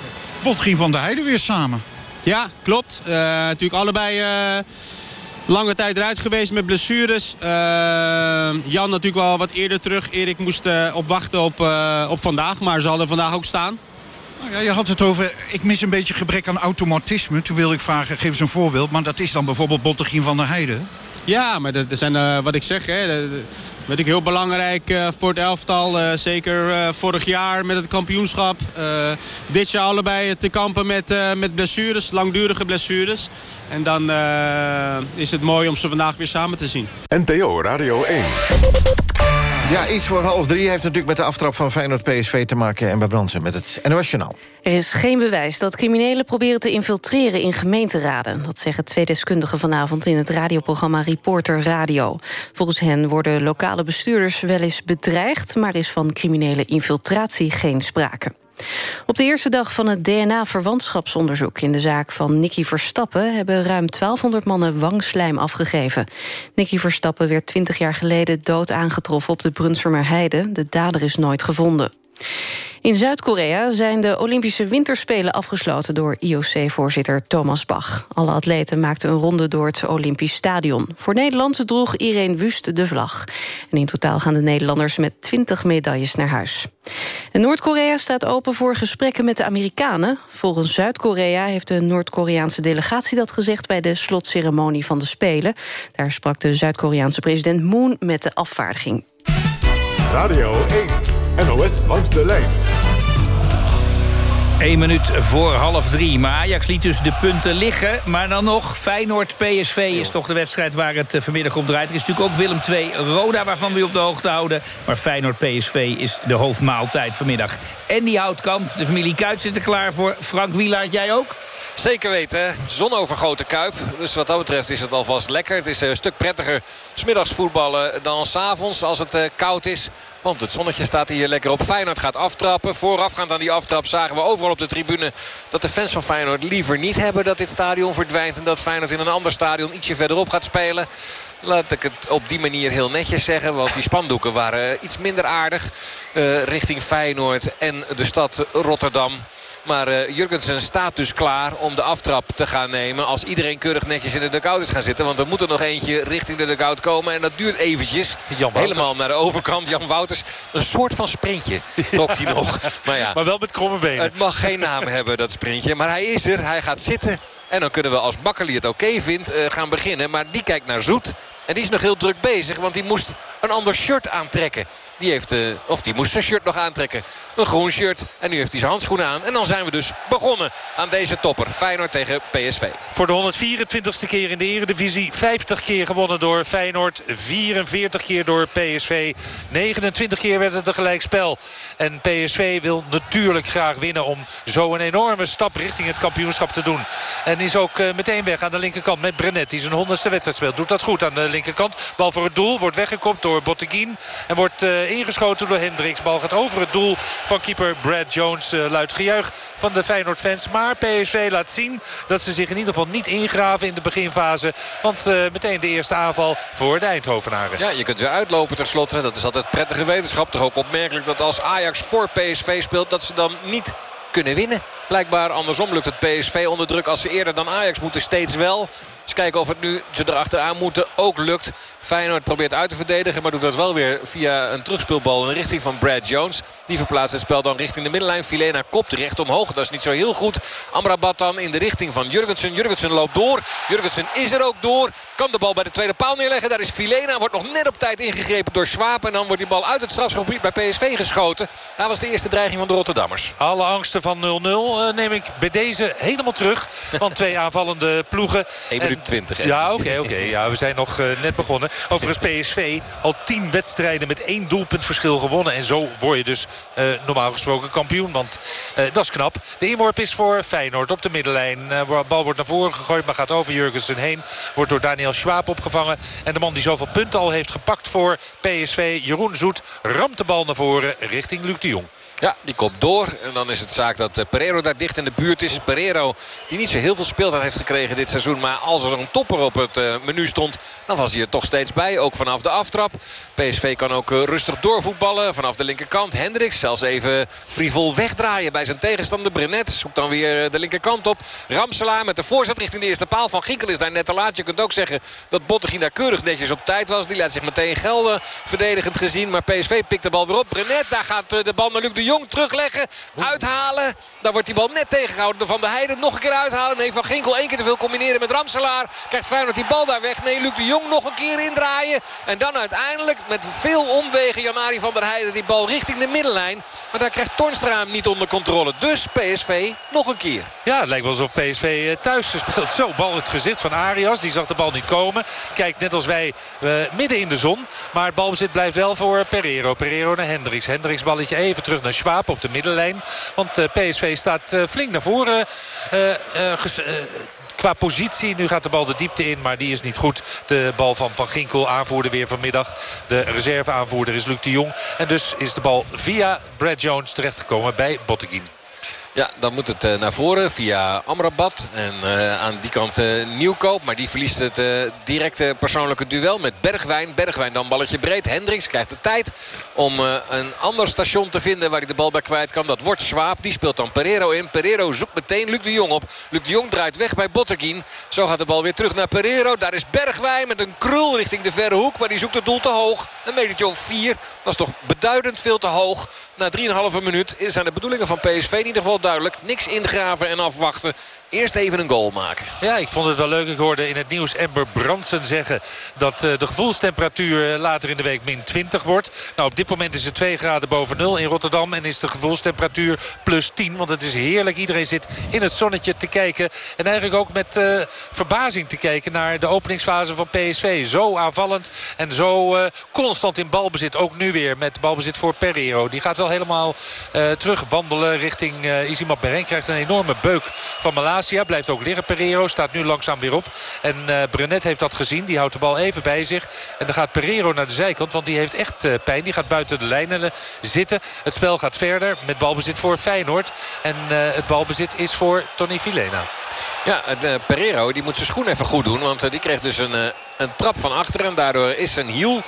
Botgien van der Heijden weer samen. Ja, klopt. natuurlijk allebei lange tijd eruit geweest met blessures. Uh, Jan natuurlijk wel wat eerder terug. Erik moest uh, op wachten op, uh, op vandaag, maar zal er vandaag ook staan. Nou ja, je had het over, ik mis een beetje gebrek aan automatisme. Toen wilde ik vragen, geef eens een voorbeeld. Maar dat is dan bijvoorbeeld Bottegien van der Heijden. Ja, maar dat zijn wat ik zeg. Hè, Weet ik heel belangrijk uh, voor het elftal. Uh, zeker vorig jaar met het kampioenschap. dit jaar allebei te kampen met, met blessures, langdurige blessures. En dan is het mooi om ze vandaag weer samen te zien. NPO Radio 1. Ja, iets voor half drie heeft natuurlijk met de aftrap van Feyenoord-PSV te maken... en bij Bransen met het NOS. Er is geen bewijs dat criminelen proberen te infiltreren in gemeenteraden. Dat zeggen twee deskundigen vanavond in het radioprogramma Reporter Radio. Volgens hen worden lokale bestuurders wel eens bedreigd... maar is van criminele infiltratie geen sprake. Op de eerste dag van het DNA-verwantschapsonderzoek... in de zaak van Nicky Verstappen... hebben ruim 1200 mannen wangslijm afgegeven. Nicky Verstappen werd 20 jaar geleden dood aangetroffen... op de Brunsumer Heide. De dader is nooit gevonden. In Zuid-Korea zijn de Olympische Winterspelen afgesloten... door IOC-voorzitter Thomas Bach. Alle atleten maakten een ronde door het Olympisch Stadion. Voor Nederland droeg Irene Wust de vlag. En in totaal gaan de Nederlanders met 20 medailles naar huis. Noord-Korea staat open voor gesprekken met de Amerikanen. Volgens Zuid-Korea heeft de Noord-Koreaanse delegatie dat gezegd... bij de slotceremonie van de Spelen. Daar sprak de Zuid-Koreaanse president Moon met de afvaardiging. Radio 1, NOS langs de lijn. 1 minuut voor half drie. Maar Ajax liet dus de punten liggen. Maar dan nog, Feyenoord-PSV is toch de wedstrijd waar het eh, vanmiddag op draait. Er is natuurlijk ook Willem II Roda waarvan we op de hoogte houden. Maar Feyenoord-PSV is de hoofdmaaltijd vanmiddag. En die Houtkamp, de familie Kuit zit er klaar voor. Frank Wielaert, jij ook? Zeker weten. Zonovergoten Kuip. Dus wat dat betreft is het alvast lekker. Het is een stuk prettiger smiddags voetballen dan s'avonds als het eh, koud is. Want het zonnetje staat hier lekker op. Feyenoord gaat aftrappen. Voorafgaand aan die aftrap zagen we overal op de tribune... dat de fans van Feyenoord liever niet hebben dat dit stadion verdwijnt... en dat Feyenoord in een ander stadion ietsje verderop gaat spelen. Laat ik het op die manier heel netjes zeggen. Want die spandoeken waren iets minder aardig. Uh, richting Feyenoord en de stad Rotterdam. Maar uh, Jurgensen staat dus klaar om de aftrap te gaan nemen. Als iedereen keurig netjes in de dugout is gaan zitten. Want er moet er nog eentje richting de dugout komen. En dat duurt eventjes. Helemaal naar de overkant. Jan Wouters. Een soort van sprintje trok hij nog. Maar, ja, maar wel met kromme benen. Het mag geen naam hebben dat sprintje. Maar hij is er. Hij gaat zitten. En dan kunnen we als Makkeli het oké vindt uh, gaan beginnen. Maar die kijkt naar Zoet. En die is nog heel druk bezig. Want die moest een ander shirt aantrekken. Die heeft, uh, of die moest zijn shirt nog aantrekken. Een groen shirt. En nu heeft hij zijn handschoenen aan. En dan zijn we dus begonnen aan deze topper. Feyenoord tegen PSV. Voor de 124ste keer in de eredivisie. 50 keer gewonnen door Feyenoord. 44 keer door PSV. 29 keer werd het een gelijkspel. En PSV wil natuurlijk graag winnen om zo een enorme stap richting het kampioenschap te doen. En is ook uh, meteen weg aan de linkerkant met Brenet. Die zijn honderdste wedstrijd speelt. Doet dat goed aan de linkerkant. Bal voor het doel. Wordt weggekopt door Botteguin. En wordt uh, ingeschoten door Hendricks. Bal gaat over het doel van keeper Brad Jones. Uh, luidt gejuich van de Feyenoord-fans. Maar PSV laat zien dat ze zich in ieder geval niet ingraven in de beginfase. Want uh, meteen de eerste aanval voor de Eindhovenaren. Ja, je kunt weer uitlopen tenslotte. Dat is altijd prettige wetenschap. Toch ook opmerkelijk dat als Ajax voor PSV speelt... dat ze dan niet kunnen winnen. Blijkbaar andersom lukt het PSV onder druk als ze eerder dan Ajax moeten. Steeds wel. Eens kijken of het nu ze erachteraan moeten ook lukt. Feyenoord probeert uit te verdedigen. Maar doet dat wel weer via een terugspeelbal in de richting van Brad Jones. Die verplaatst het spel dan richting de middenlijn. Filena kopt recht omhoog. Dat is niet zo heel goed. Amrabat dan in de richting van Jurgensen. Jurgensen loopt door. Jurgensen is er ook door. Kan de bal bij de tweede paal neerleggen. Daar is Filena. Wordt nog net op tijd ingegrepen door Swaap. En dan wordt die bal uit het strafschopgebied bij PSV geschoten. Daar was de eerste dreiging van de Rotterdammers. Alle angsten van 0-0 uh, neem ik bij deze helemaal terug. Want twee aanvallende ploegen. 1 minuut 20. Ja, oké, okay, oké. Okay. Ja, we zijn nog uh, net begonnen. Overigens PSV al 10 wedstrijden met één doelpunt verschil gewonnen. En zo word je dus uh, normaal gesproken kampioen. Want uh, dat is knap. De inworp is voor Feyenoord op de middenlijn. De bal wordt naar voren gegooid, maar gaat over Jurgensen heen. Wordt door Daniel Schwab opgevangen. En de man die zoveel punten al heeft gepakt voor PSV, Jeroen Zoet, ramt de bal naar voren richting Luc de Jong. Ja, die kop door. En dan is het zaak dat Pereiro daar dicht in de buurt is. Pereiro, die niet zo heel veel speeltijd heeft gekregen dit seizoen. Maar als er zo'n topper op het uh, menu stond, dan was hij er toch steeds bij. Ook vanaf de aftrap. PSV kan ook uh, rustig doorvoetballen. Vanaf de linkerkant. Hendricks zelfs even frivol wegdraaien bij zijn tegenstander. Brenet zoekt dan weer de linkerkant op. Ramselaar met de voorzet richting de eerste paal. Van Ginkel is daar net te laat. Je kunt ook zeggen dat Bottegien daar keurig netjes op tijd was. Die laat zich meteen gelden. Verdedigend gezien. Maar PSV pikt de bal weer op. Brenet, daar gaat de bal naar Luc de Jong terugleggen. Uithalen. Daar wordt die bal net tegengehouden door Van der Heijden. Nog een keer uithalen. Nee, Van Ginkel één keer te veel combineren met Ramselaar. Krijgt Feyenoord die bal daar weg. Nee, Luc de Jong nog een keer indraaien. En dan uiteindelijk met veel omwegen Janari van der Heijden die bal richting de middenlijn. Maar daar krijgt Tornstra hem niet onder controle. Dus PSV nog een keer. Ja, het lijkt wel alsof PSV thuis speelt. Zo, bal het gezicht van Arias. Die zag de bal niet komen. Kijkt net als wij uh, midden in de zon. Maar het balbezit blijft wel voor Pereiro. Pereiro naar Hendricks. Hendricks balletje even terug naar Schwab op de middenlijn. Want uh, PSV staat uh, flink naar voren. qua positie. Nu gaat de bal de diepte in, maar die is niet goed. De bal van Van Ginkel, aanvoerder weer vanmiddag. De reserveaanvoerder is Luc de Jong. En dus is de bal via Brad Jones terechtgekomen bij Botteguin. Ja, dan moet het uh, naar voren via Amrabat. En uh, aan die kant uh, Nieuwkoop. Maar die verliest het directe persoonlijke duel met Bergwijn. Bergwijn dan balletje breed. Hendricks krijgt de tijd om een ander station te vinden waar hij de bal bij kwijt kan. Dat wordt Swaap. Die speelt dan Pereiro in. Pereiro zoekt meteen Luc de Jong op. Luc de Jong draait weg bij Botteguin. Zo gaat de bal weer terug naar Pereiro. Daar is Bergwijn met een krul richting de verre hoek. Maar die zoekt het doel te hoog. Een metertje of vier. Dat is toch beduidend veel te hoog. Na 3,5 minuut zijn de bedoelingen van PSV in ieder geval duidelijk. Niks ingraven en afwachten. Eerst even een goal maken. Ja, ik vond het wel leuk. Ik hoorde in het nieuws Amber Bransen zeggen... dat uh, de gevoelstemperatuur later in de week min 20 wordt. Nou, op dit moment is het 2 graden boven nul in Rotterdam. En is de gevoelstemperatuur plus 10. Want het is heerlijk. Iedereen zit in het zonnetje te kijken. En eigenlijk ook met uh, verbazing te kijken naar de openingsfase van PSV. Zo aanvallend en zo constant in balbezit. Ook nu weer met balbezit voor Pereiro. Die gaat wel helemaal terug wandelen richting uh, Isimat Beren. Krijgt een enorme beuk van Malasia. Blijft ook liggen. Pereiro staat nu langzaam weer op. En uh, Brenet heeft dat gezien. Die houdt de bal even bij zich. En dan gaat Pereiro naar de zijkant. Want die heeft echt uh, pijn. Die gaat buiten de lijnen zitten. Het spel gaat verder met balbezit voor Feyenoord. En het balbezit is voor Tony Filena. Ja, Pereiro die moet zijn schoen even goed doen. Want die kreeg dus een, een trap van achteren. En daardoor is zijn hiel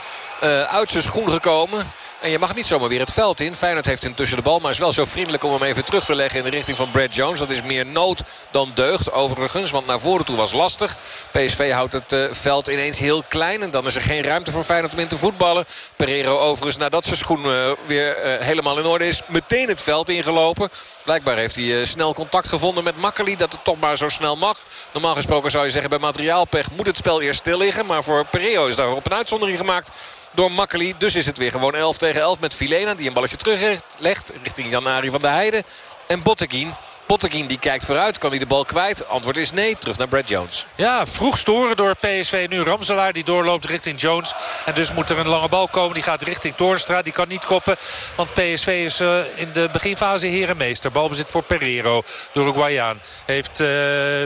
uit zijn schoen gekomen. En je mag niet zomaar weer het veld in. Feyenoord heeft intussen de bal, maar is wel zo vriendelijk om hem even terug te leggen in de richting van Brad Jones. Dat is meer nood dan deugd overigens, want naar voren toe was lastig. PSV houdt het uh, veld ineens heel klein en dan is er geen ruimte voor Feyenoord om in te voetballen. Pereiro overigens nadat zijn schoen uh, weer uh, helemaal in orde is, meteen het veld ingelopen. Blijkbaar heeft hij snel contact gevonden met Makkeli dat het toch maar zo snel mag. Normaal gesproken zou je zeggen bij materiaalpech moet het spel eerst stil liggen. Maar voor Pereiro is daar op een uitzondering gemaakt door Makkeli. Dus is het weer gewoon 11 tegen 11 met Filena die een balletje teruglegt richting Janari van der Heijden. En Botteguin Botteguin die kijkt vooruit. Kan hij de bal kwijt? Antwoord is nee. Terug naar Brad Jones. Ja, vroeg storen door PSV. Nu Ramselaar die doorloopt richting Jones. En dus moet er een lange bal komen. Die gaat richting Toornstra. Die kan niet koppen. Want PSV is uh, in de beginfase herenmeester. Balbezit voor Pereiro. De Uruguayaan. Heeft uh,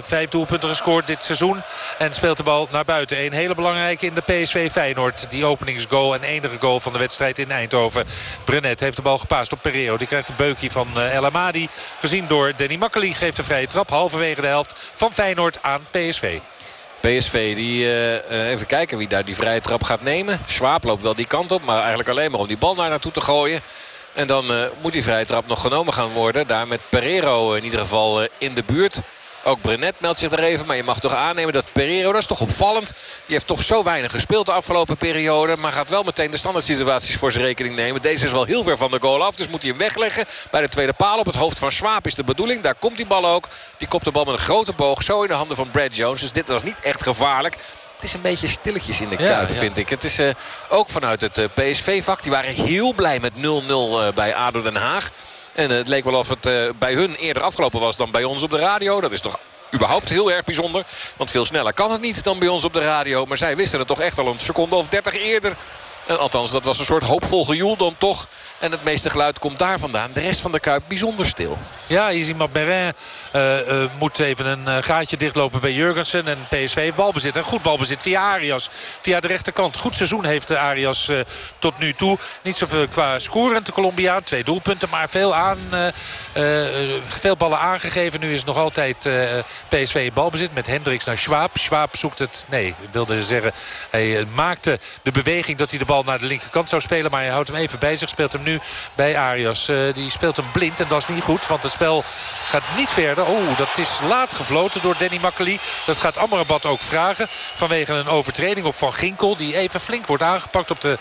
vijf doelpunten gescoord dit seizoen. En speelt de bal naar buiten. Een hele belangrijke in de PSV Feyenoord. Die openingsgoal en enige goal van de wedstrijd in Eindhoven. Brenet heeft de bal gepaast op Pereiro. Die krijgt een beukje van uh, El Amadi. Gezien door Danny Makkeli geeft een vrije trap halverwege de helft van Feyenoord aan PSV. PSV, die, uh, even kijken wie daar die vrije trap gaat nemen. Schwab loopt wel die kant op, maar eigenlijk alleen maar om die bal naar naartoe te gooien. En dan uh, moet die vrije trap nog genomen gaan worden. Daar met Pereiro in ieder geval in de buurt. Ook Brenet meldt zich er even. Maar je mag toch aannemen dat Pereiro, dat is toch opvallend. Die heeft toch zo weinig gespeeld de afgelopen periode. Maar gaat wel meteen de standaard situaties voor zijn rekening nemen. Deze is wel heel ver van de goal af. Dus moet hij hem wegleggen bij de tweede paal. Op het hoofd van Swaap is de bedoeling. Daar komt die bal ook. Die kopt de bal met een grote boog. Zo in de handen van Brad Jones. Dus dit was niet echt gevaarlijk. Het is een beetje stilletjes in de kuip, ja, vind ik. Het is uh, ook vanuit het uh, PSV-vak. Die waren heel blij met 0-0 uh, bij ADO Den Haag. En het leek wel of het uh, bij hun eerder afgelopen was dan bij ons op de radio. Dat is toch überhaupt heel erg bijzonder. Want veel sneller kan het niet dan bij ons op de radio. Maar zij wisten het toch echt al een seconde of dertig eerder. En althans, dat was een soort hoopvol gejoel dan toch. En het meeste geluid komt daar vandaan. De rest van de Kuip bijzonder stil. Ja, Izima Berin uh, uh, moet even een gaatje dichtlopen bij Jurgensen. En PSV balbezit. En goed balbezit via Arias. Via de rechterkant. Goed seizoen heeft Arias tot nu toe. Niet zoveel qua scorend de Colombiaan. Twee doelpunten, maar veel, aan, veel ballen aangegeven. Nu is nog altijd PSV balbezit met Hendricks naar Schwab. Schwab zoekt het... Nee, wilde zeggen... Hij maakte de beweging dat hij de bal naar de linkerkant zou spelen. Maar hij houdt hem even bij zich. Speelt hem nu bij Arias. die speelt hem blind en dat is niet goed. Want het spel gaat niet verder. Oeh, dat is laat gefloten door Danny Makkeli. Dat gaat Amrabat ook vragen. Vanwege een overtreding op Van Ginkel. Die even flink wordt aangepakt op de...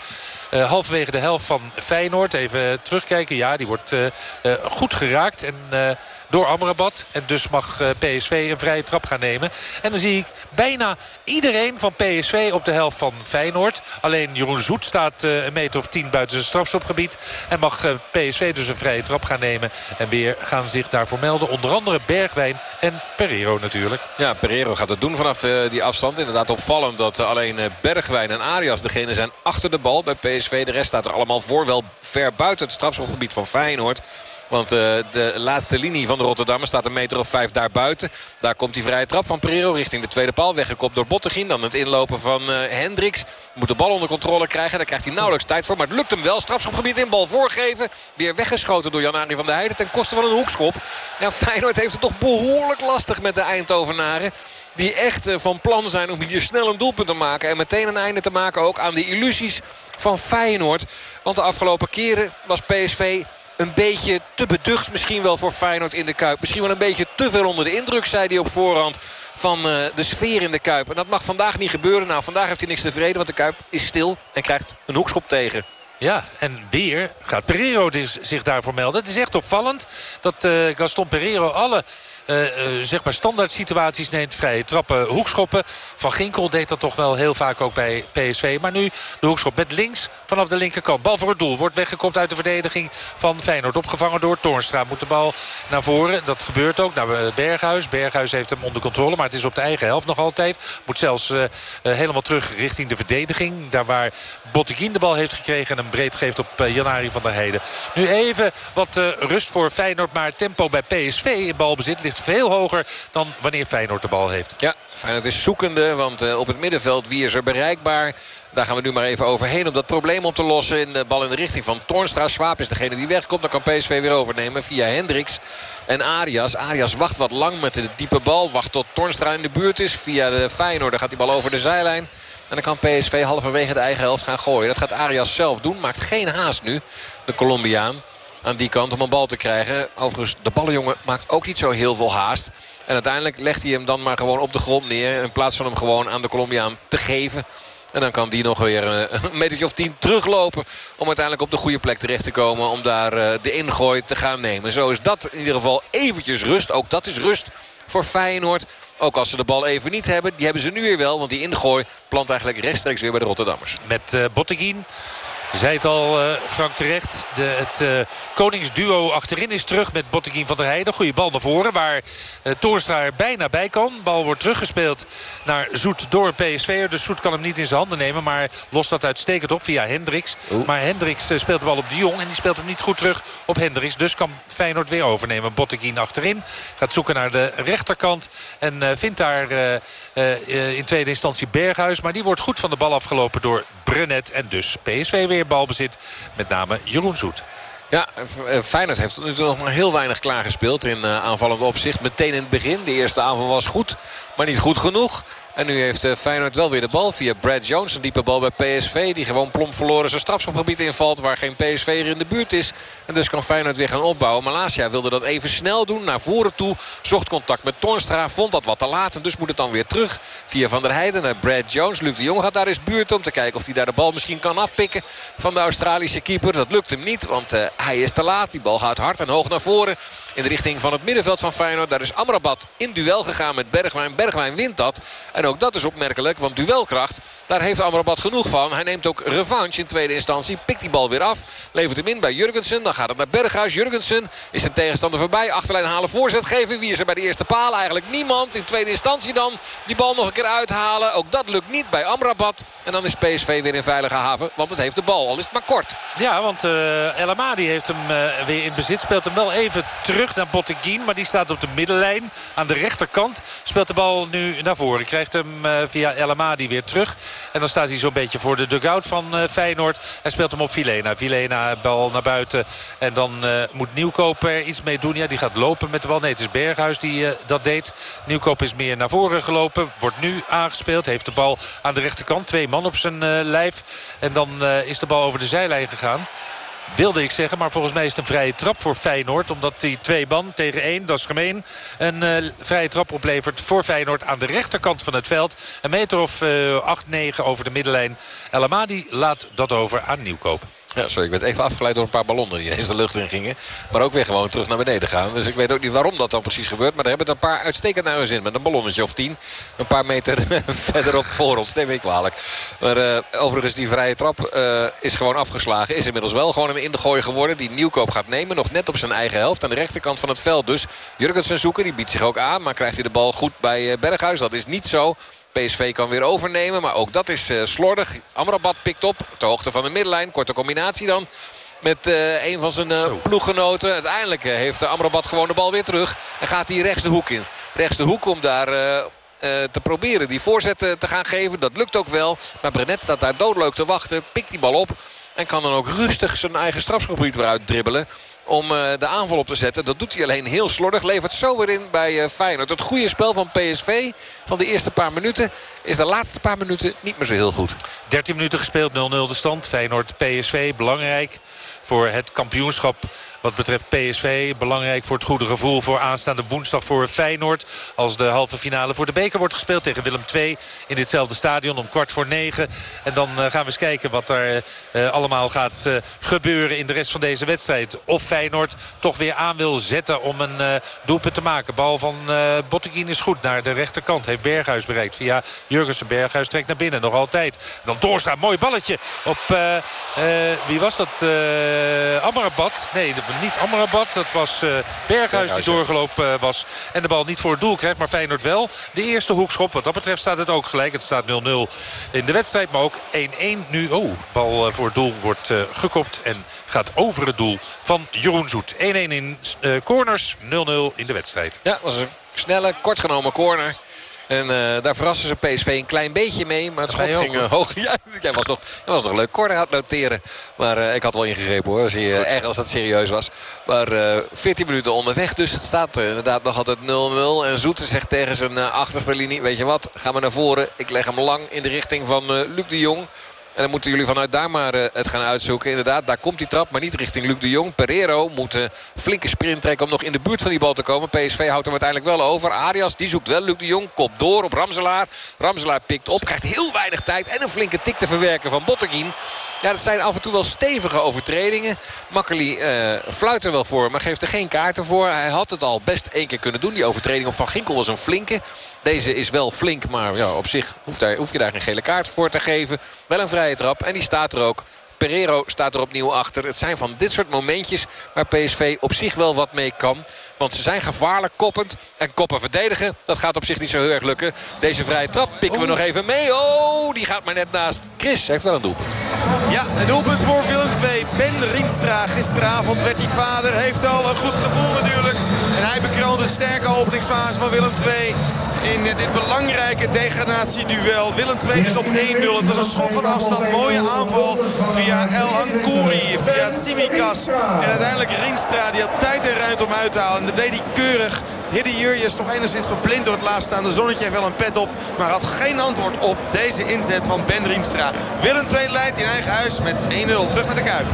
Uh, halverwege de helft van Feyenoord. Even terugkijken. Ja, die wordt uh, uh, goed geraakt. En door Amrabat. En dus mag PSV een vrije trap gaan nemen. En dan zie ik bijna iedereen van PSV op de helft van Feyenoord. Alleen Jeroen Zoet staat een meter of tien buiten zijn strafstopgebied. En mag PSV dus een vrije trap gaan nemen. En weer gaan zich daarvoor melden. Onder andere Bergwijn en Pereiro natuurlijk. Ja, Pereiro gaat het doen vanaf die afstand. Inderdaad opvallend dat alleen Bergwijn en Arias degene zijn achter de bal bij PSV. De rest staat er allemaal voor. Wel ver buiten het strafschopgebied van Feyenoord. Want uh, de laatste linie van de Rotterdammer staat een meter of vijf daarbuiten. Daar komt die vrije trap van Pereiro richting de tweede paal. Weggekopt door Bottegien. Dan het inlopen van uh, Hendricks. Moet de bal onder controle krijgen. Daar krijgt hij nauwelijks tijd voor. Maar het lukt hem wel. Strafschopgebied in. Bal voorgeven. Weer weggeschoten door Jan-Arie van der Heijden. Ten koste van een hoekschop. Ja, Feyenoord heeft het toch behoorlijk lastig met de Eindhovenaren. Die echt uh, van plan zijn om hier snel een doelpunt te maken. En meteen een einde te maken ook aan die illusies van Feyenoord. Want de afgelopen keren was PSV een beetje te beducht misschien wel voor Feyenoord in de Kuip. Misschien wel een beetje te veel onder de indruk, zei hij op voorhand van uh, de sfeer in de Kuip. En dat mag vandaag niet gebeuren. Nou, vandaag heeft hij niks te vreden, want de Kuip is stil en krijgt een hoekschop tegen. Ja, en weer gaat Pereiro zich daarvoor melden. Het is echt opvallend dat uh, Gaston Pereiro alle uh, zeg maar standaard situaties neemt. Vrije trappen, hoekschoppen. Van Ginkel deed dat toch wel heel vaak ook bij PSV. Maar nu de hoekschop met links vanaf de linkerkant. Bal voor het doel. Wordt weggekopt uit de verdediging van Feyenoord. Opgevangen door Toornstra. Moet de bal naar voren. Dat gebeurt ook naar Berghuis. Berghuis heeft hem onder controle. Maar het is op de eigen helft nog altijd. Moet zelfs helemaal terug richting de verdediging. Daar waar Botteguin de bal heeft gekregen. En hem breed geeft op Janari van der Heijden. Nu even wat rust voor Feyenoord. Maar tempo bij PSV in balbezit veel hoger dan wanneer Feyenoord de bal heeft. Ja, Feyenoord is zoekende, want uh, op het middenveld wie is er bereikbaar? Daar gaan we nu maar even overheen om dat probleem op te lossen. In de bal in de richting van Toornstra. Swaap is degene die wegkomt. Dan kan PSV weer overnemen via Hendricks en Arias. Arias wacht wat lang met de diepe bal. Wacht tot Toornstra in de buurt is. Via de Feyenoord. Dan gaat die bal over de zijlijn. En dan kan PSV halverwege de eigen helft gaan gooien. Dat gaat Arias zelf doen. Maakt geen haast nu, de Colombiaan aan die kant om een bal te krijgen. Overigens, de ballenjongen maakt ook niet zo heel veel haast. En uiteindelijk legt hij hem dan maar gewoon op de grond neer. In plaats van hem gewoon aan de Colombiaan te geven. En dan kan die nog weer een metertje of tien teruglopen. Om uiteindelijk op de goede plek terecht te komen. Om daar de ingooi te gaan nemen. Zo is dat in ieder geval eventjes rust. Ook dat is rust voor Feyenoord. Ook als ze de bal even niet hebben. Die hebben ze nu weer wel. Want die ingooi plant eigenlijk rechtstreeks weer bij de Rotterdammers. Met uh, Botteguin. Je zei het al, uh, Frank terecht. De, het uh, koningsduo achterin is terug met Botteguin van der Heijden. Goede bal naar voren waar uh, Toornstra er bijna bij kan. Bal wordt teruggespeeld naar Zoet door PSV. Dus Zoet kan hem niet in zijn handen nemen. Maar lost dat uitstekend op via Hendricks. Oeh. Maar Hendricks speelt de bal op de Jong. En die speelt hem niet goed terug op Hendricks. Dus kan Feyenoord weer overnemen. Botteguin achterin. Gaat zoeken naar de rechterkant. En vindt daar in tweede instantie Berghuis. Maar die wordt goed van de bal afgelopen door Brenet. En dus PSV weer balbezit. Met name Jeroen Zoet. Ja, Feyenoord heeft nu nog maar heel weinig klaargespeeld in aanvallend opzicht. Meteen in het begin. De eerste aanval was goed, maar niet goed genoeg. En nu heeft Feyenoord wel weer de bal via Brad Jones. Een diepe bal bij PSV. Die gewoon plomp verloren zijn strafschopgebied invalt. Waar geen PSV'er in de buurt is. En dus kan Feyenoord weer gaan opbouwen. Malasia wilde dat even snel doen. Naar voren toe. Zocht contact met Toornstra. Vond dat wat te laat. En dus moet het dan weer terug. Via Van der Heijden naar Brad Jones. Luc de Jong gaat daar eens buurt om te kijken of hij daar de bal misschien kan afpikken. Van de Australische keeper. Dat lukt hem niet. Want uh, hij is te laat. Die bal gaat hard en hoog naar voren. In de richting van het middenveld van Feyenoord. Daar is Amrabat in duel gegaan met Bergwijn. Bergwijn wint dat. En ook dat is opmerkelijk. Want duelkracht, daar heeft Amrabat genoeg van. Hij neemt ook revanche in tweede instantie. Pikt die bal weer af. Levert hem in bij Jurgensen. Dan gaat het naar Berghuis. Jurgensen is zijn tegenstander voorbij. Achterlijn halen, voorzet geven. Wie is er bij de eerste paal? Eigenlijk niemand. In tweede instantie dan die bal nog een keer uithalen. Ook dat lukt niet bij Amrabat. En dan is PSV weer in veilige haven. Want het heeft de bal. Al is het maar kort. Ja, want uh, El Amadi heeft hem uh, weer in bezit. Speelt hem wel even terug naar Botteguin. Maar die staat op de middenlijn. Aan de rechterkant speelt de bal nu naar voren. Krijgt hem uh, via El Amadi weer terug. En dan staat hij zo'n beetje voor de dugout van Feyenoord. Hij speelt hem op Vilena. Vilena bal naar buiten. En dan uh, moet Nieuwkoop er iets mee doen. Ja, die gaat lopen met de bal. Nee, het is Berghuis die uh, dat deed. Nieuwkoop is meer naar voren gelopen. Wordt nu aangespeeld. Heeft de bal aan de rechterkant. Twee man op zijn lijf. En dan is de bal over de zijlijn gegaan. Wilde ik zeggen, maar volgens mij is het een vrije trap voor Feyenoord. Omdat die twee man tegen één, dat is gemeen, een uh, vrije trap oplevert voor Feyenoord aan de rechterkant van het veld. Een meter of uh, 8-9 over de middenlijn. El Amadi laat dat over aan Nieuwkoop. Ja, sorry, ik werd even afgeleid door een paar ballonnen die ineens de lucht in gingen. Maar ook weer gewoon terug naar beneden gaan. Dus ik weet ook niet waarom dat dan precies gebeurt. Maar daar hebben het een paar uitstekend naar hun zin. Met een ballonnetje of tien. Een paar meter verderop voor ons. Neem ik kwalijk. Maar uh, overigens, die vrije trap uh, is gewoon afgeslagen. Is inmiddels wel gewoon een ingooi geworden. Die Nieuwkoop gaat nemen. Nog net op zijn eigen helft. Aan de rechterkant van het veld dus. Jurgensen zoeken. Die biedt zich ook aan. Maar krijgt hij de bal goed bij Berghuis. Dat is niet zo. PSV kan weer overnemen, maar ook dat is uh, slordig. Amrabat pikt op, ter hoogte van de middenlijn. Korte combinatie dan met uh, een van zijn uh, ploeggenoten. Uiteindelijk heeft Amrabat gewoon de bal weer terug. En gaat hij rechts de hoek in. Rechts de hoek om daar te proberen die voorzet te gaan geven. Dat lukt ook wel. Maar Brenet staat daar doodleuk te wachten. Pikt die bal op. En kan dan ook rustig zijn eigen strafgebied weer uitdribbelen om de aanval op te zetten. Dat doet hij alleen heel slordig. Levert zo weer in bij Feyenoord. Het goede spel van PSV van de eerste paar minuten is de laatste paar minuten niet meer zo heel goed. 13 minuten gespeeld, 0-0 de stand. Feyenoord PSV, belangrijk voor het kampioenschap wat betreft PSV. Belangrijk voor het goede gevoel voor aanstaande woensdag voor Feyenoord. Als de halve finale voor de beker wordt gespeeld tegen Willem II. In ditzelfde stadion om kwart voor negen. En dan eh, gaan we eens kijken wat er uh, allemaal gaat uh, gebeuren in de rest van deze wedstrijd. Of Feyenoord toch weer aan wil zetten om een uh, doelpunt te maken. Bal van uh, Botteguin is goed naar de rechterkant. Heeft Berghuis bereikt via Jurgensen. Berghuis trekt naar binnen nog altijd. Dan doorstaan. Mooi balletje op... wie was dat? Amrabat? Nee, niet Amrabat. Dat was uh, Berghuis die doorgelopen uh, was. En de bal niet voor het doel krijgt. Maar Feyenoord wel. De eerste hoekschop. Wat dat betreft staat het ook gelijk. Het staat 0-0 in de wedstrijd. Maar ook 1-1 nu. Oh, bal uh, voor het doel wordt gekopt. En gaat over het doel van Jeroen Zoet. 1-1 in corners. 0-0 in de wedstrijd. Ja, dat was een snelle, kort genomen corner. En uh, daar verrassen ze PSV een klein beetje mee. Maar het schot ging uh, hoog. Ja, jij was nog, jij was nog leuk corner aan het noteren. Maar uh, ik had wel ingegrepen hoor. Zie je, erg als dat serieus was. Maar 14 minuten onderweg. Dus het staat inderdaad nog altijd 0-0. En Zoete zegt tegen zijn achterste linie. Weet je wat, ga maar naar voren. Ik leg hem lang in de richting van Luc de Jong. En dan moeten jullie vanuit daar maar uh, het gaan uitzoeken. Inderdaad, daar komt die trap, maar niet richting Luc de Jong. Pereiro moet een flinke sprint trekken om nog in de buurt van die bal te komen. PSV houdt hem uiteindelijk wel over. Arias, die zoekt wel Luc de Jong. Kop door op Ramselaar. Ramselaar pikt op, krijgt heel weinig tijd. En een flinke tik te verwerken van Botteguin. Ja, dat zijn af en toe wel stevige overtredingen. Makkeli uh, fluit er wel voor, maar geeft er geen kaarten voor. Hij had het al best één keer kunnen doen. Die overtreding op Van Ginkel was een flinke. Deze is wel flink, maar ja, op zich hoeft daar, hoef je daar geen gele kaart voor te geven. Wel een vrije trap en die staat er ook. Pereiro staat er opnieuw achter. Het zijn van dit soort momentjes waar PSV op zich wel wat mee kan. Want ze zijn gevaarlijk koppend. En koppen verdedigen, dat gaat op zich niet zo heel erg lukken. Deze vrije trap pikken we nog even mee. Oh, die gaat maar net naast. Chris heeft wel een doel. Ja, een doelpunt voor Willem II. Ben Rienstra, gisteravond werd hij vader. Heeft al een goed gevoel natuurlijk. En hij bekroont een sterke openingsfase van Willem II in dit belangrijke degradatieduel. Willem II is op 1-0. Het was een schot van afstand. Mooie aanval via El Ankouri, via Tsimikas. En uiteindelijk Rienstra die had tijd en ruimte om uit te halen. En dat deed hij keurig. Hidde Jurjes nog enigszins verblind door het laatstaande zonnetje. Heeft wel een pet op, maar had geen antwoord op deze inzet van Ben Rienstra. Willem II leidt in eigen huis met 1-0. Terug naar de Kuip.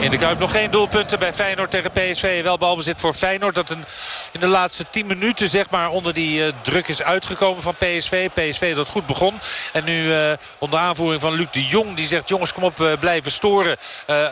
In de Kuip nog geen doelpunten bij Feyenoord tegen PSV. Wel balbezit voor Feyenoord dat een, in de laatste 10 minuten zeg maar, onder die uh, druk is uitgekomen van PSV. PSV dat goed begon. En nu uh, onder aanvoering van Luc de Jong. Die zegt jongens kom op uh, blijven storen.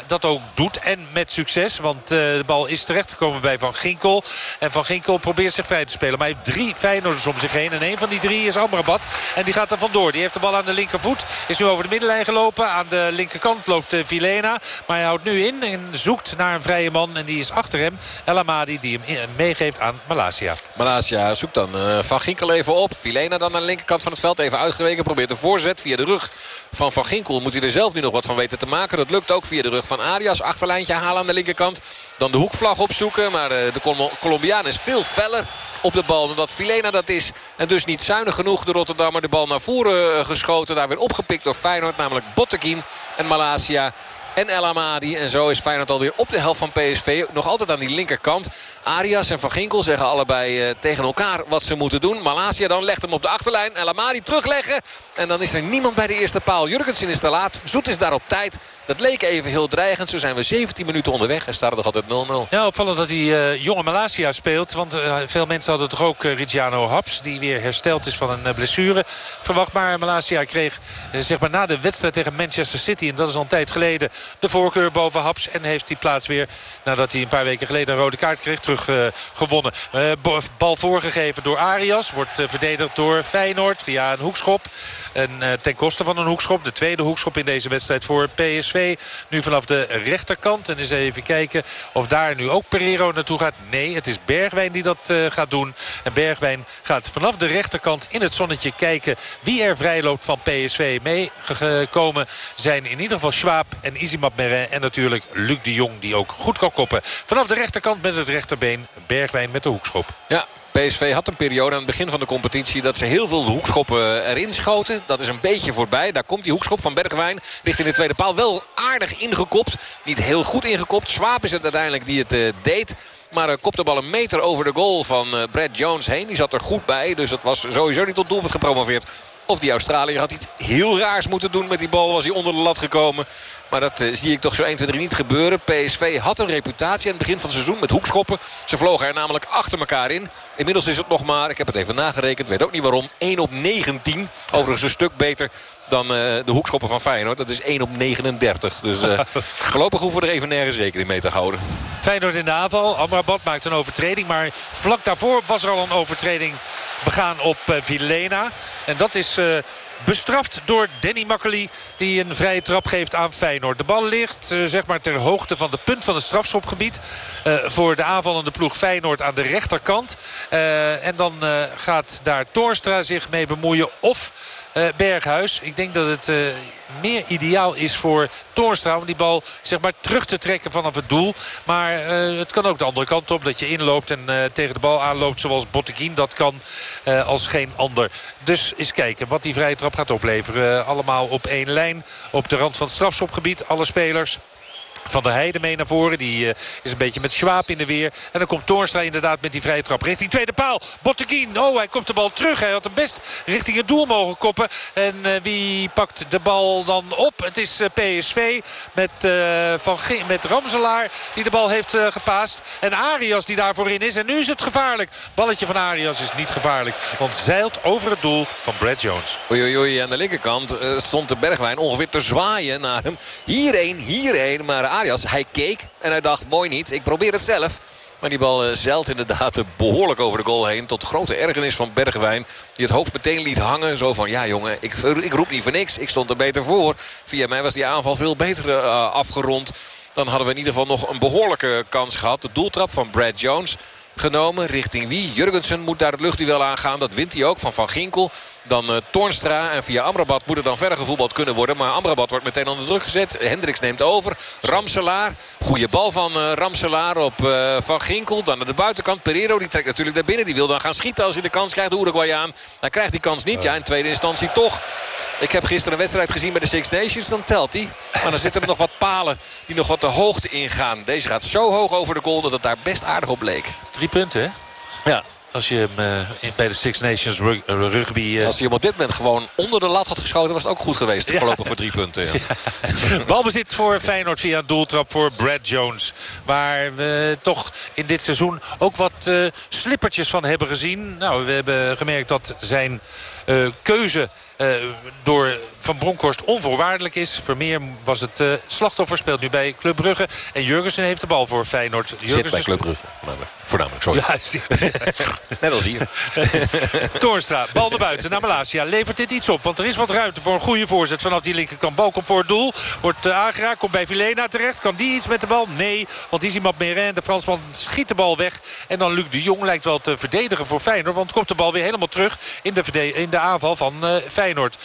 dat ook doet en met succes. Want de bal is terechtgekomen bij Van Ginkel. En Van Ginkel probeert zich vrij te spelen. Maar hij heeft drie Feyenoorders om zich heen. En een van die drie is Amrabat. En die gaat er vandoor. Die heeft de bal aan de linkervoet. Is nu over de middenlijn gelopen. Aan de linkerkant loopt Vilena. Maar hij houdt nu in en zoekt naar een vrije man. En die is achter hem. El Amadi die hem meegeeft aan Malasia. Malasia zoekt dan uh, Van Ginkel even op. Vilena dan aan de linkerkant van het veld even uitgeweken. Probeert de voorzet via de rug van Van Ginkel. Moet hij er zelf nu nog wat van weten te maken. Dat lukt ook via de rug van Arias. Achterlijntje halen aan de linkerkant. Dan de hoekvlag opzoeken. Maar uh, de Col Colombiaan is veel feller op de bal dan dat Vilena dat is. En dus niet zuinig genoeg de Rotterdammer de bal naar voren uh, geschoten. Daar weer opgepikt door Feyenoord. Namelijk Bottekin en Malasia en El Amadi. En zo is Feyenoord alweer op de helft van PSV. Nog altijd aan die linkerkant. Arias en Van Ginkel zeggen allebei uh, tegen elkaar wat ze moeten doen. Malasia dan legt hem op de achterlijn. El Amadi terugleggen. En dan is er niemand bij de eerste paal. Jurgensen is te laat. Zoet is daar op tijd. Dat leek even heel dreigend. Zo zijn we 17 minuten onderweg en staat er nog altijd 0-0. Ja, opvallend dat die uh, jonge Malasia speelt. Want uh, veel mensen hadden toch ook uh, Rigiano Haps. Die weer hersteld is van een blessure. Verwacht maar Malasia kreeg zeg maar na de wedstrijd tegen Manchester City. En dat is al een tijd geleden de voorkeur boven Haps. En heeft die plaats weer nadat hij een paar weken geleden een rode kaart kreeg terug gewonnen. bal voorgegeven door Arias. Wordt verdedigd door Feyenoord via een hoekschop. En ten koste van een hoekschop. De tweede hoekschop in deze wedstrijd voor PSV. Nu vanaf de rechterkant. En eens even kijken of daar nu ook Pereiro naartoe gaat. Nee, het is Bergwijn die dat uh, gaat doen. En Bergwijn gaat vanaf de rechterkant in het zonnetje kijken wie er vrij loopt van PSV. Meegekomen zijn in ieder geval Schwab en Izimab. En natuurlijk Luc de Jong die ook goed kan koppen. Vanaf de rechterkant met het rechterbeen. Bergwijn met de hoekschop. Ja, PSV had een periode aan het begin van de competitie... dat ze heel veel hoekschoppen erin schoten. Dat is een beetje voorbij. Daar komt die hoekschop van Bergwijn richting de tweede paal. Wel aardig ingekopt. Niet heel goed ingekopt. Swaap is het uiteindelijk die het uh, deed. Maar uh, kopte de bal een meter over de goal van uh, Brad Jones heen. Die zat er goed bij. Dus dat was sowieso niet tot doelpunt gepromoveerd. Of die Australiër had iets heel raars moeten doen met die bal. Was hij onder de lat gekomen. Maar dat uh, zie ik toch zo 1, 2, 3 niet gebeuren. PSV had een reputatie aan het begin van het seizoen met hoekschoppen. Ze vlogen er namelijk achter elkaar in. Inmiddels is het nog maar, ik heb het even nagerekend, weet ook niet waarom, 1 op 19. Overigens een stuk beter dan uh, de hoekschoppen van Feyenoord. Dat is 1 op 39. Dus uh, voorlopig hoeven we er even nergens rekening mee te houden. Feyenoord in de aanval. Amrabat maakt een overtreding. Maar vlak daarvoor was er al een overtreding begaan op uh, Vilena. En dat is... Bestraft door Danny Makkely die een vrije trap geeft aan Feyenoord. De bal ligt uh, zeg maar ter hoogte van de punt van het strafschopgebied. Uh, voor de aanvallende ploeg Feyenoord aan de rechterkant. Uh, en dan gaat daar Toornstra zich mee bemoeien. Of Berghuis. Ik denk dat het meer ideaal is voor Toornstra om die bal zeg maar, terug te trekken vanaf het doel. Maar uh, het kan ook de andere kant op. Dat je inloopt en tegen de bal aanloopt zoals Botteguin. Dat kan als geen ander. Dus eens kijken wat die vrije trap gaat opleveren. allemaal op één lijn. Op de rand van het strafschopgebied. Alle spelers. Van der Heijden mee naar voren. Die uh, is een beetje met Schwab in de weer. En dan komt Toornstra inderdaad met die vrije trap richting tweede paal. Botteguin. Oh, hij komt de bal terug. Hij had hem best richting het doel mogen koppen. En uh, wie pakt de bal dan op? Het is uh, PSV met, van met Ramselaar die de bal heeft gepaast. En Arias die daarvoor in is. En nu is het gevaarlijk. Balletje van Arias is niet gevaarlijk. Want zeilt over het doel van Brad Jones. Oei, oei, oei. Aan de linkerkant stond de Bergwijn ongeveer te zwaaien naar hem. Hierheen, hierheen. Maar Arias, hij keek en hij dacht, mooi niet, ik probeer het zelf. Maar die bal zeilt inderdaad behoorlijk over de goal heen. Tot grote ergernis van Bergwijn. Die het hoofd meteen liet hangen. Zo van, ja jongen, ik, ik roep niet voor niks. Ik stond er beter voor. Via mij was die aanval veel beter uh, afgerond. Dan hadden we in ieder geval nog een behoorlijke kans gehad. De doeltrap van Brad Jones genomen. Richting wie? Jurgensen moet daar het luchtduel aangaan. Dat wint hij ook van Van Ginkel. Dan uh, Toornstra en via Amrabat moet er dan verder gevoetbald kunnen worden. Maar Amrabat wordt meteen onder druk gezet. Hendricks neemt over. Ramselaar. Goede bal van uh, Ramselaar op uh, Van Ginkel. Dan naar de buitenkant. Pereiro die trekt natuurlijk naar binnen. Die wil dan gaan schieten als hij de kans krijgt. De Uruguayaan. Hij krijgt die kans niet. Ja, in tweede instantie toch. Ik heb gisteren een wedstrijd gezien bij de Six Nations. Dan telt hij. Maar dan zitten er nog wat palen die nog wat de hoogte ingaan. Deze gaat zo hoog over de goal dat het daar best aardig op leek. Drie punten, hè? Ja. Als je hem uh, bij de Six Nations rugby... Uh... Als hij hem op dit moment gewoon onder de lat had geschoten... was het ook goed geweest. Ja. Voorlopig voor drie punten. Ja. Ja. Balbezit voor Feyenoord via een doeltrap voor Brad Jones. Waar we toch in dit seizoen ook wat slippertjes van hebben gezien. Nou, we hebben gemerkt dat zijn keuze... Door Van Bronckhorst onvoorwaardelijk is. Vermeer was het uh, slachtoffer, speelt nu bij Club Brugge. En Jurgensen heeft de bal voor Feyenoord. Jurgensen Zit bij Club Brugge, voornamelijk. sorry. Ja, zit. Net als hier. Toornstra, bal naar buiten, naar Malasia. Levert dit iets op, want er is wat ruimte voor een goede voorzet vanaf die linkerkant. Bal komt voor het doel, wordt uh, aangeraakt, komt bij Vilena terecht. Kan die iets met de bal? Nee, want Izimab Meren, de Fransman, schiet de bal weg. En dan Luc de Jong lijkt wel te verdedigen voor Feyenoord. Want komt de bal weer helemaal terug in de, in de aanval van uh, Feyenoord.